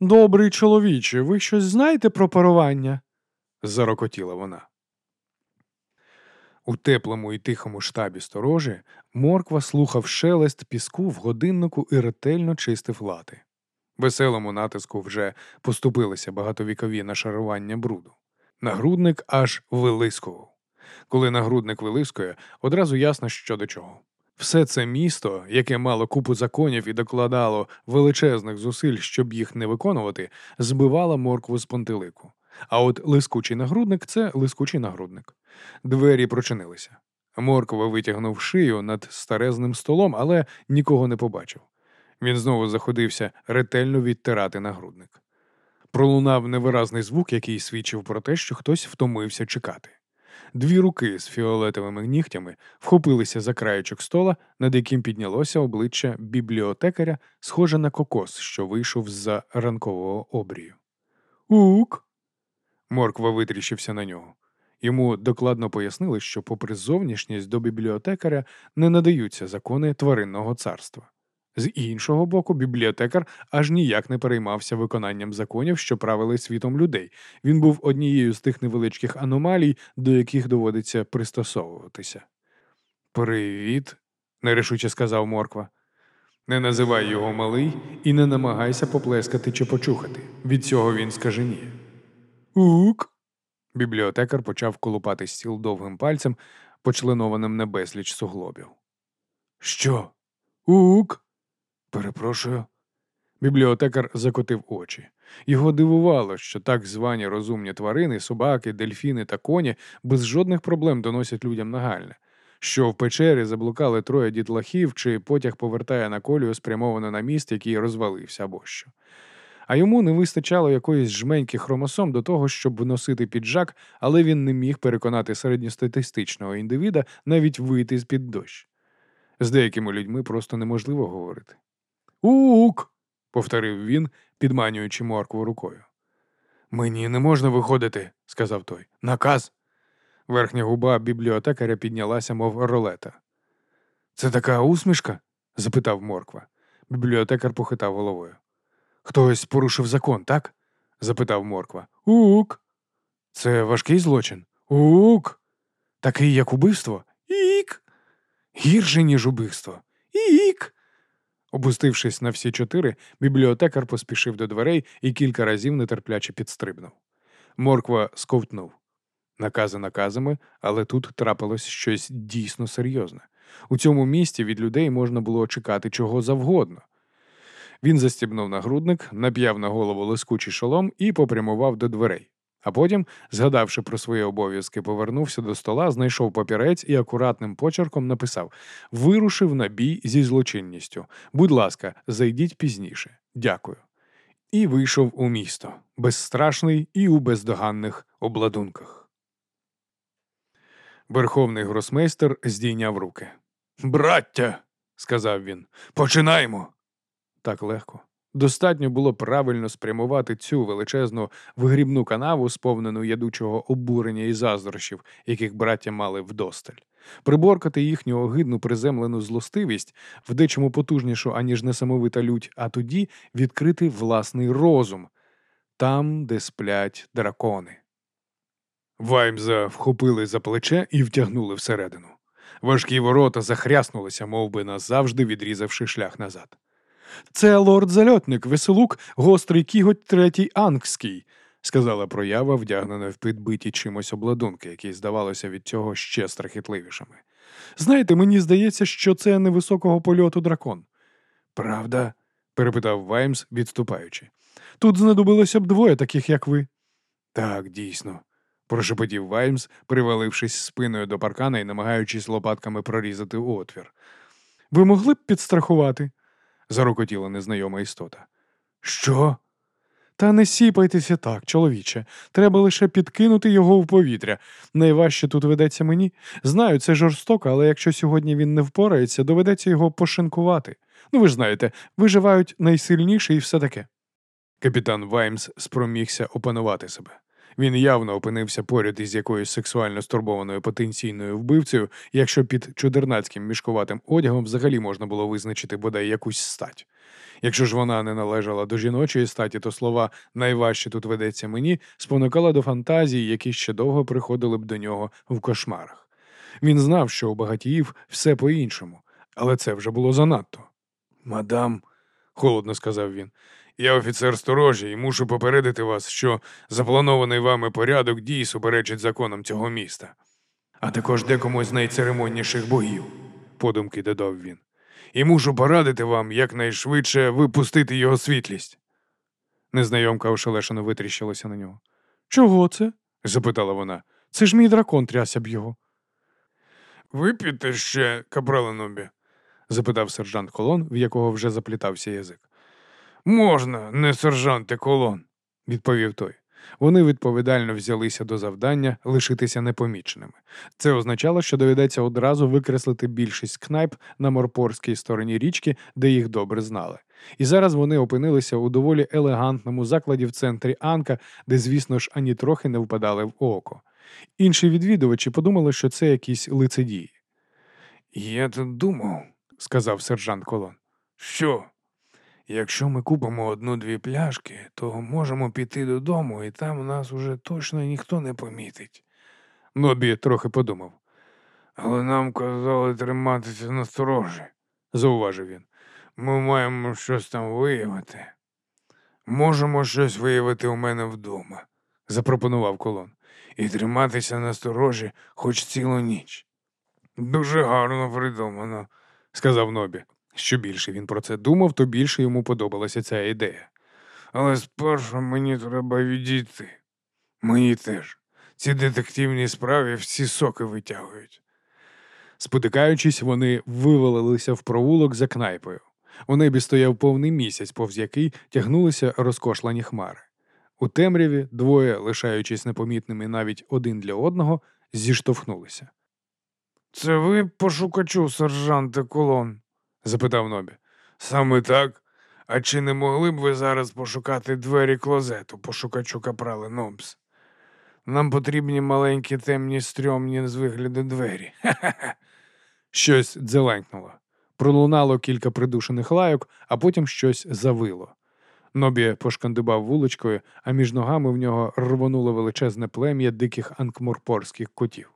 Добрий чоловіче, ви щось знаєте про парування? зарокотіла вона. У теплому і тихому штабі сторожі морква слухав шелест піску в годиннику і ретельно чистив лати. Веселому натиску вже поступилися багатовікові нашарування бруду. Нагрудник аж вилискував. Коли нагрудник вилискує, одразу ясно, що до чого. Все це місто, яке мало купу законів і докладало величезних зусиль, щоб їх не виконувати, збивало моркву з понтилику. А от лискучий нагрудник це лискучий нагрудник. Двері прочинилися. Морква витягнув шию над старезним столом, але нікого не побачив. Він знову заходився ретельно відтирати нагрудник. Пролунав невиразний звук, який свідчив про те, що хтось втомився чекати. Дві руки з фіолетовими нігтями вхопилися за краєчок стола, над яким піднялося обличчя бібліотекаря, схоже на кокос, що вийшов з-за ранкового обрію. Ук. Морква витріщився на нього. Йому докладно пояснили, що, попри зовнішність до бібліотекаря не надаються закони тваринного царства. З іншого боку, бібліотекар аж ніяк не переймався виконанням законів, що правили світом людей. Він був однією з тих невеличких аномалій, до яких доводиться пристосовуватися. Привіт, нерішуче сказав Морква. Не називай його малий і не намагайся поплескати чи почухати. Від цього він скаженіє. Ук. Бібліотекар почав колупати стіл довгим пальцем, почленованим на безліч суглобів. Що? Ук? Перепрошую. Бібліотекар закотив очі. Його дивувало, що так звані розумні тварини, собаки, дельфіни та коні без жодних проблем доносять людям нагальне, що в печері заблукали троє дітлахів, чи потяг повертає на колію спрямовано на міст, який розвалився або що. А йому не вистачало якоїсь жменьки хромосом до того, щоб вносити піджак, але він не міг переконати середньостатистичного індивіда навіть вийти з-під дощ. З деякими людьми просто неможливо говорити. Ук. повторив він, підманюючи моркву рукою. Мені не можна виходити, сказав той. Наказ. Верхня губа бібліотекаря піднялася, мов ролета. Це така усмішка? запитав морква. Бібліотекар похитав головою. Хтось порушив закон, так? запитав Морква. Ук. Це важкий злочин. Ук. Такий, як убивство? Ік. Гірше, ніж убивство. Опустившись на всі чотири, бібліотекар поспішив до дверей і кілька разів нетерпляче підстрибнув. Морква сковтнув. Накази наказами, але тут трапилось щось дійсно серйозне. У цьому місті від людей можна було чекати чого завгодно. Він застібнув нагрудник, нап'яв на голову лискучий шолом і попрямував до дверей. А потім, згадавши про свої обов'язки, повернувся до стола, знайшов папірець і акуратним почерком написав: Вирушив на бій зі злочинністю. Будь ласка, зайдіть пізніше. Дякую. І вийшов у місто, безстрашний і у бездоганних обладунках. Верховний гросмейстер здійняв руки. Браття, сказав він, починаємо. Так легко. Достатньо було правильно спрямувати цю величезну вигрібну канаву, сповнену ядучого обурення і заздрощів, яких браття мали вдосталь, приборкати їхню огидну приземлену злостивість, в дечому потужнішу, аніж несамовита лють, а тоді відкрити власний розум там, де сплять дракони. Ваймза вхопили за плече і втягнули всередину. Важкі ворота захряснулися, мов би назавжди відрізавши шлях назад. Це лорд зальотник, веселук, гострий кіготь третій ангський, сказала проява, вдягнена в підбиті чимось обладунки, які здавалося від цього ще страхітливішими. Знаєте, мені здається, що це невисокого польоту дракон. Правда? перепитав Ваймс, відступаючи. Тут знадобилося б двоє таких, як ви. Так, дійсно, прошепотів Ваймс, привалившись спиною до паркана і намагаючись лопатками прорізати отвір. Ви могли б підстрахувати? Зарокотіла незнайома істота. Що? Та не сіпайтеся так, чоловіче. Треба лише підкинути його в повітря. Найважче тут ведеться мені. Знаю, це жорстоко, але якщо сьогодні він не впорається, доведеться його пошинкувати. Ну, ви ж знаєте, виживають найсильніші і все таке. Капітан Ваймс спромігся опанувати себе. Він явно опинився поряд із якоюсь сексуально стурбованою потенційною вбивцею, якщо під чудернацьким мішкуватим одягом взагалі можна було визначити бодай якусь стать. Якщо ж вона не належала до жіночої статі, то слова найважче тут ведеться мені спонукала до фантазії, які ще довго приходили б до нього в кошмарах. Він знав, що у багатіїв все по-іншому, але це вже було занадто. Мадам, холодно сказав він, я офіцер сторожі і мушу попередити вас, що запланований вами порядок дій суперечить законам цього міста, а також декому з найцеремонніших богів, подумки додав він, і мушу порадити вам якнайшвидше випустити його світлість. Незнайомка ошелешено витріщилася на нього. Чого це? запитала вона. Це ж мій дракон тряся б його. Вип'єте ще, капрале Нобі? запитав сержант колон, в якого вже заплітався язик. Можна, не сержанте колон, відповів той. Вони відповідально взялися до завдання лишитися непоміченими. Це означало, що доведеться одразу викреслити більшість кнайп на морпорській стороні річки, де їх добре знали. І зараз вони опинилися у доволі елегантному закладі в центрі Анка, де, звісно ж, ані трохи не впадали в око. Інші відвідувачі подумали, що це якісь лицедії. Я тут думав, сказав сержант Колон. Що? Якщо ми купимо одну-дві пляшки, то можемо піти додому, і там нас уже точно ніхто не помітить. Нобі трохи подумав. Але нам казали триматися насторожі, зауважив він. Ми маємо щось там виявити. Можемо щось виявити у мене вдома, запропонував колон, і триматися насторожі хоч цілу ніч. Дуже гарно придумано, сказав Нобі. Що більше він про це думав, то більше йому подобалася ця ідея. Але спершу мені треба відійти. Мені теж. Ці детективні справи всі соки витягують. Спотикаючись, вони вивалилися в провулок за кнайпою. У небі стояв повний місяць, повз який тягнулися розкошлені хмари. У темряві двоє, лишаючись непомітними навіть один для одного, зіштовхнулися. Це ви пошукачу, сержанте колон? Запитав Нобі. Саме так. А чи не могли б ви зараз пошукати двері клозету, пошукачу капрали Нобс? Нам потрібні маленькі темні стрьомні з вигляду двері. Ха-ха-ха. Щось дзеленькнуло. Пролунало кілька придушених лайок, а потім щось завило. Нобі пошкандибав вуличкою, а між ногами в нього рвонуло величезне плем'я диких анкмурпорських котів.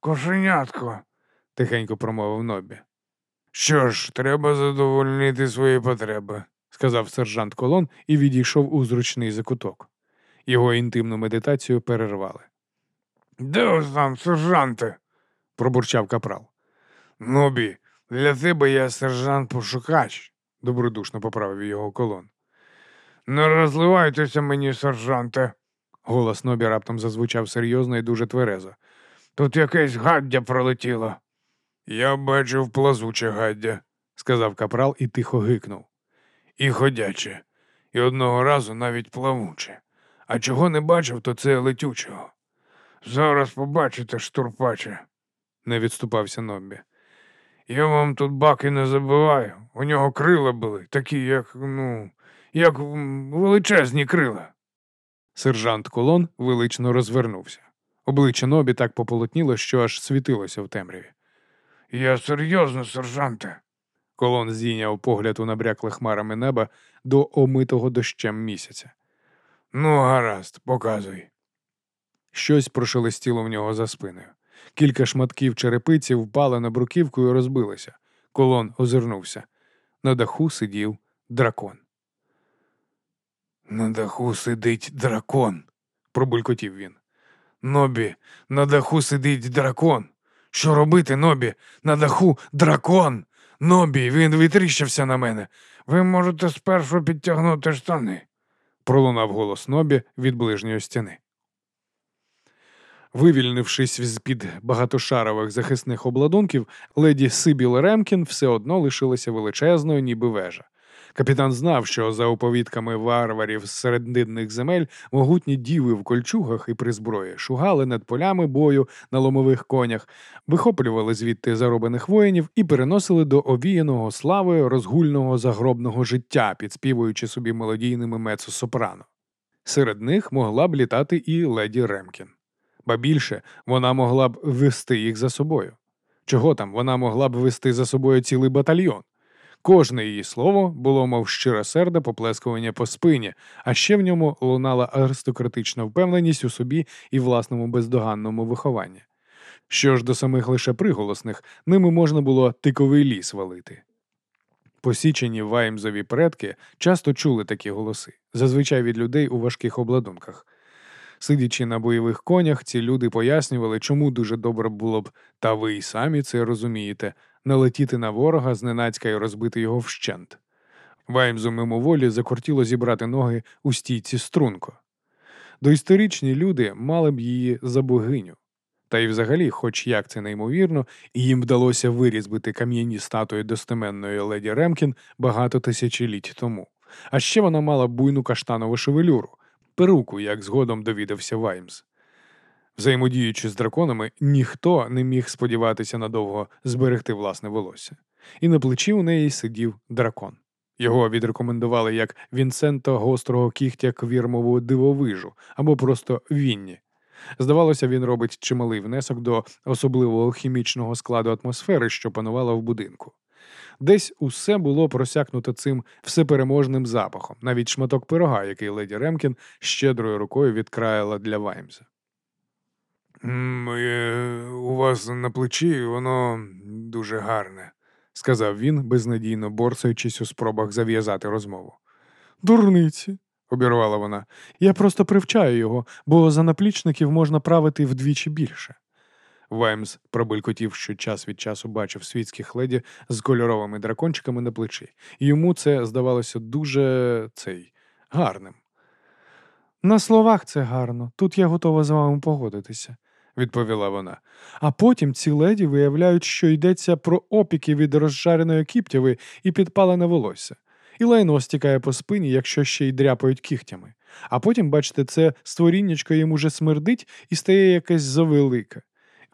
Кошенятко. Тихенько промовив Нобі, Що ж, треба задовольнити свої потреби. сказав сержант Колон і відійшов у зручний закуток. Його інтимну медитацію перервали. Де ось там, сержанте? Пробурчав капрал. Нобі, для тебе я сержант пошукач. Добродушно поправив його колон. Не розливайтеся мені, сержанте. Голос Нобі раптом зазвучав серйозно і дуже тверезо. Тут якесь гаддя пролетіло. Я бачив плазуче гаддя, сказав капрал і тихо гикнув. і ходяче, і одного разу навіть плавуче. А чого не бачив, то це летючого. Зараз побачите, штурпаче. Не відступався Нобі. Я вам тут баки не забиваю. У нього крила були, такі, як, ну, як величезні крила. Сержант Колон велично розвернувся. Обличчя Нобі так пополотніло, що аж світилося в темряві. Я серйозно, сержанте. Колон здійняв погляд у набрякле хмарами неба до омитого дощем місяця. Ну, гаразд, показуй. Щось прошелестіло в нього за спиною. Кілька шматків черепиці впали на бруківку і розбилися. Колон озирнувся. На даху сидів дракон. На даху сидить дракон, Пробулькотів він. Нобі, на даху сидить дракон. Що робити, Нобі? На даху дракон. Нобі, він витріщився на мене. Ви можете спершу підтягнути штани. Пролунав голос Нобі від ближньої стіни. Вивільнившись з-під багатошарових захисних обладунків, леді Сибіл Ремкін все одно лишилася величезною, ніби вежа. Капітан знав, що за оповідками варварів з серединних земель могутні діви в кольчугах і при зброї шугали над полями бою на ломових конях, вихоплювали звідти зароблених воїнів і переносили до овіяного славою розгульного загробного життя, підспівуючи собі мелодійними мецо-сопрано. Серед них могла б літати і леді Ремкін. Ба більше вона могла б вести їх за собою. Чого там, вона могла б вести за собою цілий батальйон. Кожне її слово було, мов щиросерде поплескування по спині, а ще в ньому лунала аристократична впевненість у собі і власному бездоганному вихованні. Що ж до самих лише приголосних, ними можна було тиковий ліс валити. Посічені ваймзові предки часто чули такі голоси, зазвичай від людей у важких обладунках. Сидячи на бойових конях, ці люди пояснювали, чому дуже добре було б, та ви й самі це розумієте, налетіти на ворога зненацька і розбити його вщент. Ваймзу мимоволі закортіло зібрати ноги у стійці струнко. Доісторичні люди мали б її за богиню. Та й взагалі, хоч як це неймовірно, і їм вдалося вирізбити кам'яні статуї достеменної леді Ремкін багато тисячоліть тому. А ще вона мала буйну каштанову шевелюру, перуку, як згодом довідався Ваймс. Взаємодіючи з драконами, ніхто не міг сподіватися надовго зберегти власне волосся. І на плечі у неї сидів дракон. Його відрекомендували як Вінсенто гострого кігтя квірмову дивовижу або просто Вінні. Здавалося, він робить чималий внесок до особливого хімічного складу атмосфери, що панувала в будинку. Десь усе було просякнуто цим всепереможним запахом, навіть шматок пирога, який леді Ремкін щедрою рукою відкраїла для Ваймса. Е, У вас на плечі воно дуже гарне. сказав він, безнадійно борсаючись у спробах зав'язати розмову. Дурниці, обірвала вона. Я просто привчаю його, бо за наплічників можна правити вдвічі більше. Ваймс пробелькотів, що час від часу бачив світських леді з кольоровими дракончиками на плечі, йому це здавалося дуже цей гарним. На словах це гарно, тут я готова з вами погодитися, відповіла вона. А потім ці леді виявляють, що йдеться про опіки від розжареної кіптяви і підпалене волосся. І лайно стікає по спині, якщо ще й дряпають кігтями. А потім, бачите, це створіннячко їм уже смердить і стає якесь завелике.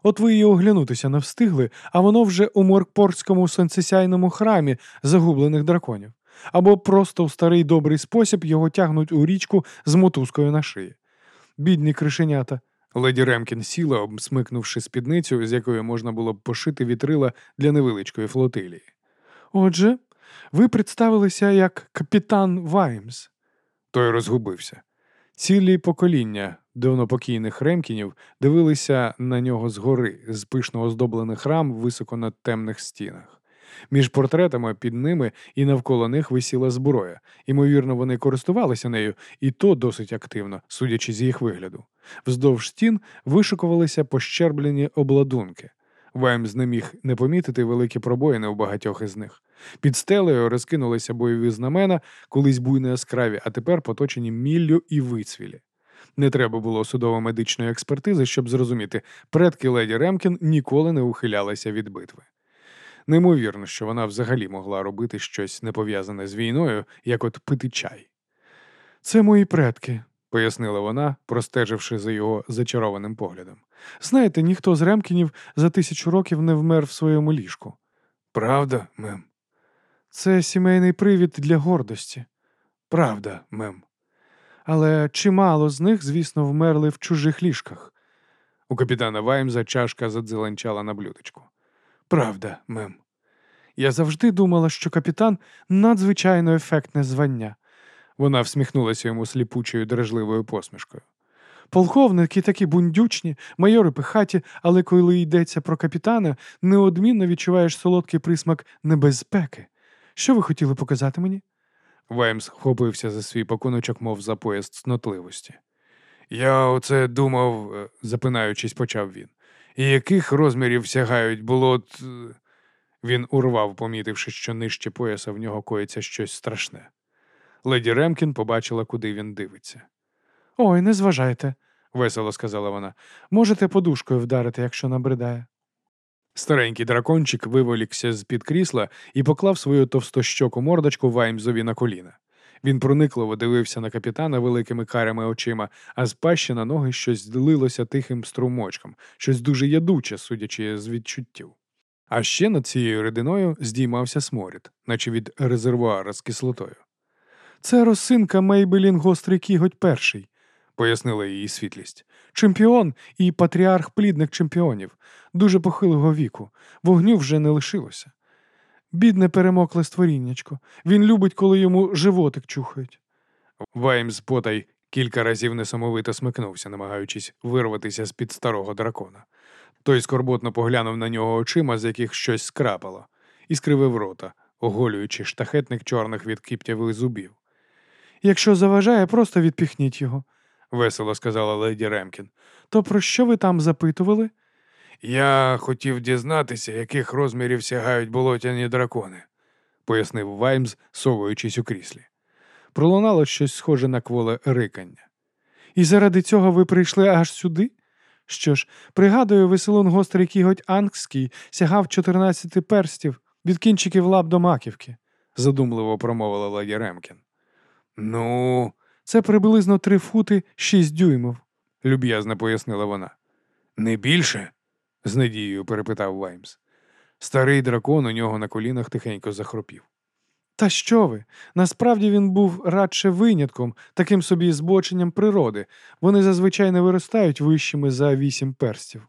От ви її оглянутися не встигли, а воно вже у Моркпорському сонцесяйному храмі загублених драконів. Або просто в старий добрий спосіб його тягнуть у річку з мотузкою на шиї. Бідні кришенята. Леді Ремкін сіла, обсмикнувши спідницю, з якої можна було б пошити вітрила для невеличкої флотилії. Отже, ви представилися як капітан Ваймс. Той розгубився. Цілі покоління давно покійних ремкінів дивилися на нього згори, з пишно оздоблених рам високо на темних стінах. Між портретами під ними і навколо них висіла зброя. Ймовірно, вони користувалися нею, і то досить активно, судячи з їх вигляду. Вздовж стін вишикувалися пощерблені обладунки. Ваймс не міг не помітити великі пробоїни у багатьох із них. Під стелею розкинулися бойові знамена, колись буйно яскраві, а тепер поточені міллю і вицвілі. Не треба було судово-медичної експертизи, щоб зрозуміти, предки леді Ремкін ніколи не ухилялися від битви. Неймовірно, що вона взагалі могла робити щось непов'язане з війною, як от пити чай. Це мої предки, пояснила вона, простеживши за його зачарованим поглядом. Знаєте, ніхто з Ремкінів за тисячу років не вмер в своєму ліжку. Правда, мем? Це сімейний привід для гордості. Правда, мем. Але чимало з них, звісно, вмерли в чужих ліжках. У капітана Ваймза чашка задзеленчала на блюдечку. Правда, мем. Я завжди думала, що капітан надзвичайно ефектне звання. Вона всміхнулася йому сліпучою дрежливою посмішкою. Полковники такі бундючні, майори пихаті, але коли йдеться про капітана, неодмінно відчуваєш солодкий присмак небезпеки. Що ви хотіли показати мені? Ваймс вхопився за свій пакуночок, мов за поїзд снотливості. Я оце думав, е, запинаючись, почав він. І яких розмірів сягають болот. Е, він урвав, помітивши, що нижче пояса в нього коїться щось страшне. Леді Ремкін побачила, куди він дивиться. Ой, не зважайте, весело сказала вона. Можете подушкою вдарити, якщо набридає. Старенький дракончик виволікся з під крісла і поклав свою товстощоку мордочку Ваймзові на коліна. Він проникливо дивився на капітана великими карими очима, а з пащі на ноги щось злилося тихим струмочком, щось дуже ядуче, судячи з відчуттів. А ще над цією рідиною здіймався сморід, наче від резервуара з кислотою. Це росинка Мейбелін гострий кіготь перший, пояснила її світлість. Чемпіон і патріарх плідних чемпіонів, дуже похилого віку, вогню вже не лишилося. Бідне перемокле створіннячко. Він любить, коли йому животик чухають. Ваймс потай кілька разів несамовито смикнувся, намагаючись вирватися з під старого дракона. Той скорботно поглянув на нього очима, з яких щось скрапало, і скривив рота, оголюючи штахетник чорних від кіптявих зубів. Якщо заважає, просто відпіхніть його, весело сказала леді Ремкін. То про що ви там запитували? Я хотів дізнатися, яких розмірів сягають болотяні дракони, пояснив Ваймс, совуючись у кріслі. Пролунало щось схоже на кволе рикання. І заради цього ви прийшли аж сюди? Що ж, пригадую, веселун гострий кіготь Ангський сягав 14 перстів від кінчиків лап до маківки, задумливо промовила леді Ремкін. Ну, це приблизно три фути шість дюймів, люб'язно пояснила вона. Не більше? з надією перепитав Ваймс. Старий дракон у нього на колінах тихенько захропів. Та що ви? Насправді він був радше винятком, таким собі збоченням природи. Вони зазвичай не виростають вищими за вісім перстів.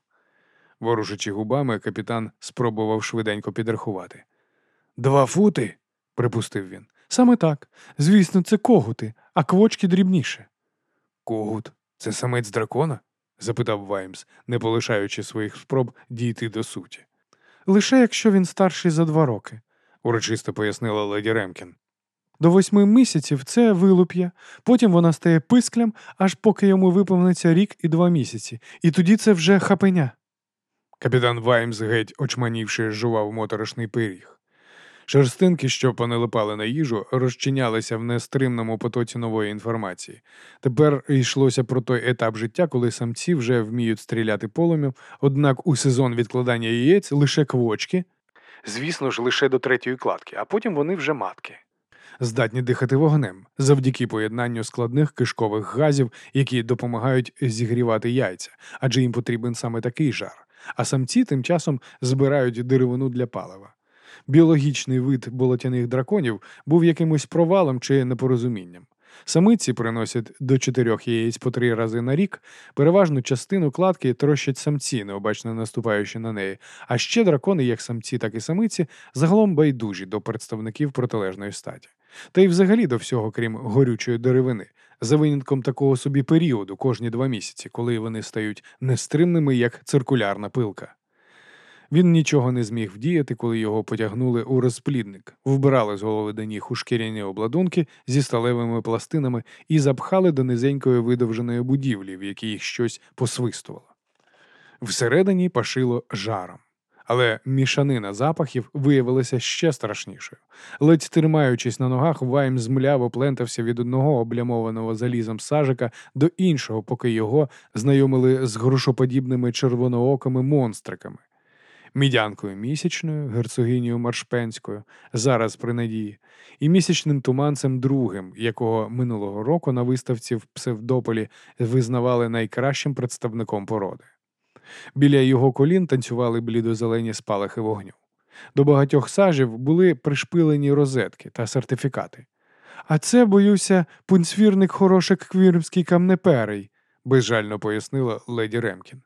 Ворушачи губами, капітан спробував швиденько підрахувати. Два фути? припустив він. Саме так. Звісно, це когути, а квочки дрібніше. Когут? Це самець дракона? запитав Ваймс, не полишаючи своїх спроб дійти до суті. Лише якщо він старший за два роки, урочисто пояснила леді Ремкін. До восьми місяців це вилуп'я, потім вона стає писклям, аж поки йому виповниться рік і два місяці, і тоді це вже хапеня. Капітан Ваймс, геть очманівши, жував моторошний пиріг. Шерстинки, що понелипали на їжу, розчинялися в нестримному потоці нової інформації. Тепер йшлося про той етап життя, коли самці вже вміють стріляти полум'ям, однак у сезон відкладання яєць лише квочки, звісно ж, лише до третьої кладки, а потім вони вже матки. Здатні дихати вогнем завдяки поєднанню складних кишкових газів, які допомагають зігрівати яйця, адже їм потрібен саме такий жар. А самці тим часом збирають деревину для палива біологічний вид болотяних драконів був якимось провалом чи непорозумінням. Самиці приносять до чотирьох яєць по три рази на рік, переважну частину кладки трощать самці, необачно наступаючи на неї. А ще дракони, як самці, так і самиці, загалом байдужі до представників протилежної статі. Та й взагалі до всього, крім горючої деревини, за винятком такого собі періоду кожні два місяці, коли вони стають нестримними, як циркулярна пилка. Він нічого не зміг вдіяти, коли його потягнули у розплідник, вбирали з голови до ніг у шкіряні обладунки зі сталевими пластинами і запхали до низенької видовженої будівлі, в якій їх щось посвистувало. Всередині пашило жаром. Але мішанина запахів виявилася ще страшнішою. Ледь тримаючись на ногах, Вайм змляво плентався від одного облямованого залізом сажика до іншого, поки його знайомили з грошоподібними червоноокими монстриками. Мідянкою місячною, герцогинію Маршпенською, зараз при надії, і місячним туманцем другим, якого минулого року на виставці в Псевдополі визнавали найкращим представником породи. Біля його колін танцювали блідозелені спалахи вогню. До багатьох сажів були пришпилені розетки та сертифікати. А це, боюся, пунцвірник хорошик квірмський камнеперий, безжально пояснила леді Ремкін.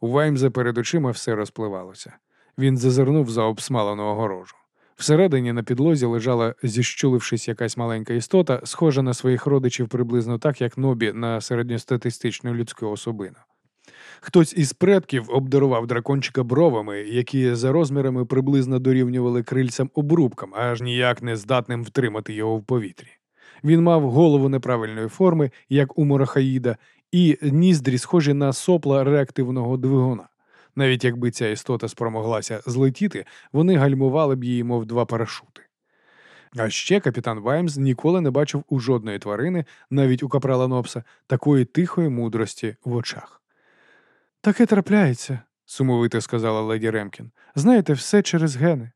У Ваймза перед очима все розпливалося. Він зазирнув за обсмалену огорожу. Всередині на підлозі лежала, зіщулившись якась маленька істота, схожа на своїх родичів приблизно так, як Нобі на середньостатистичну людську особину. Хтось із предків обдарував дракончика бровами, які за розмірами приблизно дорівнювали крильцям обрубкам, аж ніяк не здатним втримати його в повітрі. Він мав голову неправильної форми, як у морахаїда, і ніздрі схожі на сопла реактивного двигуна. Навіть якби ця істота спромоглася злетіти, вони гальмували б її, мов два парашути. А ще капітан Ваймс ніколи не бачив у жодної тварини, навіть у капрала Нопса, такої тихої мудрості в очах. Таке трапляється, сумовито сказала леді Ремкін. Знаєте, все через гени.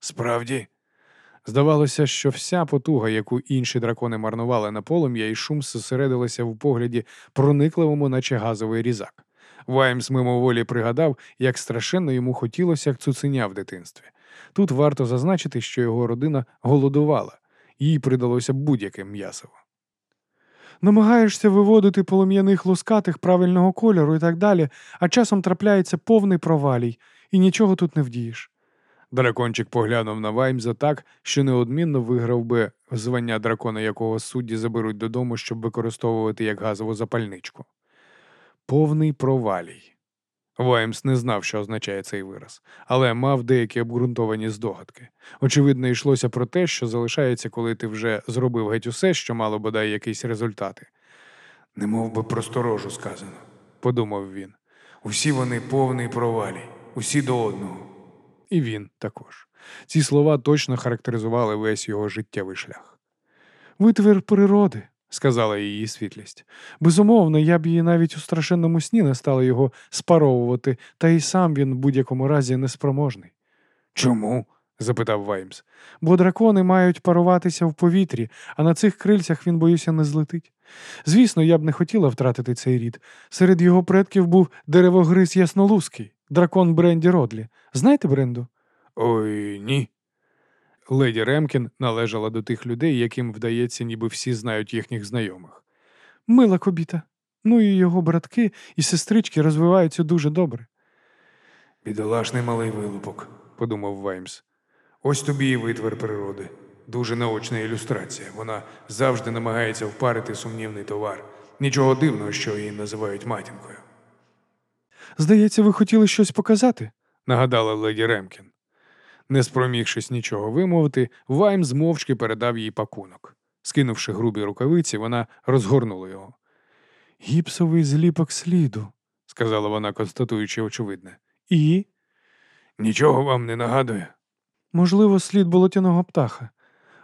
Справді. Здавалося, що вся потуга, яку інші дракони марнували на полум'я, і шум зосередилася в погляді проникливому, наче газовий різак. Ваймс мимоволі пригадав, як страшенно йому хотілося цуценя в дитинстві. Тут варто зазначити, що його родина голодувала, їй придалося будь-яке м'ясово. Намагаєшся виводити полум'яних лускатих правильного кольору і так далі, а часом трапляється повний провалій, і нічого тут не вдієш. Дракончик поглянув на Ваймза так, що неодмінно виграв би звання дракона, якого судді заберуть додому, щоб використовувати як газову запальничку. Повний провалій. Ваймс не знав, що означає цей вираз, але мав деякі обґрунтовані здогадки. Очевидно, йшлося про те, що залишається, коли ти вже зробив геть усе, що мало бодай якісь результати. Не мов би просторожу сказано, подумав він. Усі вони повний провалій, усі до одного. І він також. Ці слова точно характеризували весь його життєвий шлях. Витвір природи, сказала її світлість. Безумовно, я б її навіть у страшенному сні не стала його спаровувати, та й сам він в будь-якому разі неспроможний. Чому? запитав Ваймс. Бо дракони мають паруватися в повітрі, а на цих крильцях він, боюся, не злетить. Звісно, я б не хотіла втратити цей рід. Серед його предків був деревогриз яснолузький, дракон Бренді Родлі. Знаєте Бренду? Ой ні. Леді Ремкін належала до тих людей, яким вдається, ніби всі знають їхніх знайомих. Мила кобіта. Ну і його братки і сестрички розвиваються дуже добре. Бідолашний малий вилупок, подумав Ваймс. Ось тобі і витвір природи. Дуже наочна ілюстрація. Вона завжди намагається впарити сумнівний товар. Нічого дивного, що її називають матінкою. Здається, ви хотіли щось показати, нагадала леді Ремкін. Не спромігшись нічого вимовити, Вайм змовчки передав їй пакунок. Скинувши грубі рукавиці, вона розгорнула його. Гіпсовий зліпок сліду, сказала вона, констатуючи очевидне. І? Нічого вам не нагадує. Можливо, слід болотяного птаха.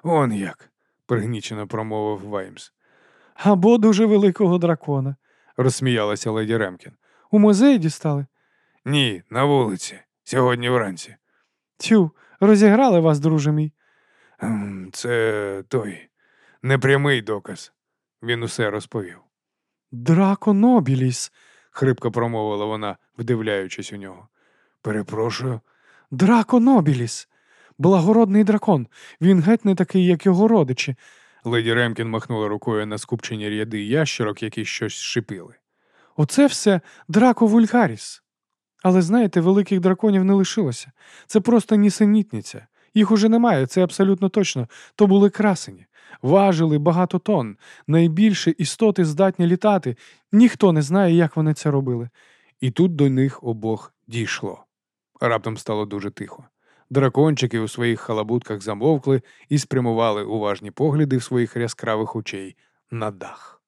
Он як, пригнічено промовив Ваймс. Або дуже великого дракона, розсміялася леді Ремкін. У музеї дістали? Ні, на вулиці, сьогодні вранці. Тю, розіграли вас, друже мій. «Ем, Це той непрямий доказ. Він усе розповів. Драко Нобіліс, хрипко промовила вона, вдивляючись у нього. Перепрошую. Драко Нобіліс. Благородний дракон. Він геть не такий, як його родичі. Леді Ремкін махнула рукою на скупчені ряди ящерок, які щось шипіли. Оце все драко вульгаріс. Але знаєте, великих драконів не лишилося. Це просто нісенітниця. Їх уже немає, це абсолютно точно. То були красені. важили багато тонн. Найбільше істоти здатні літати. Ніхто не знає, як вони це робили. І тут до них обох дійшло. Раптом стало дуже тихо. Дракончики у своїх халабутках замовкли і спрямували уважні погляди в своїх яскравих очей на дах.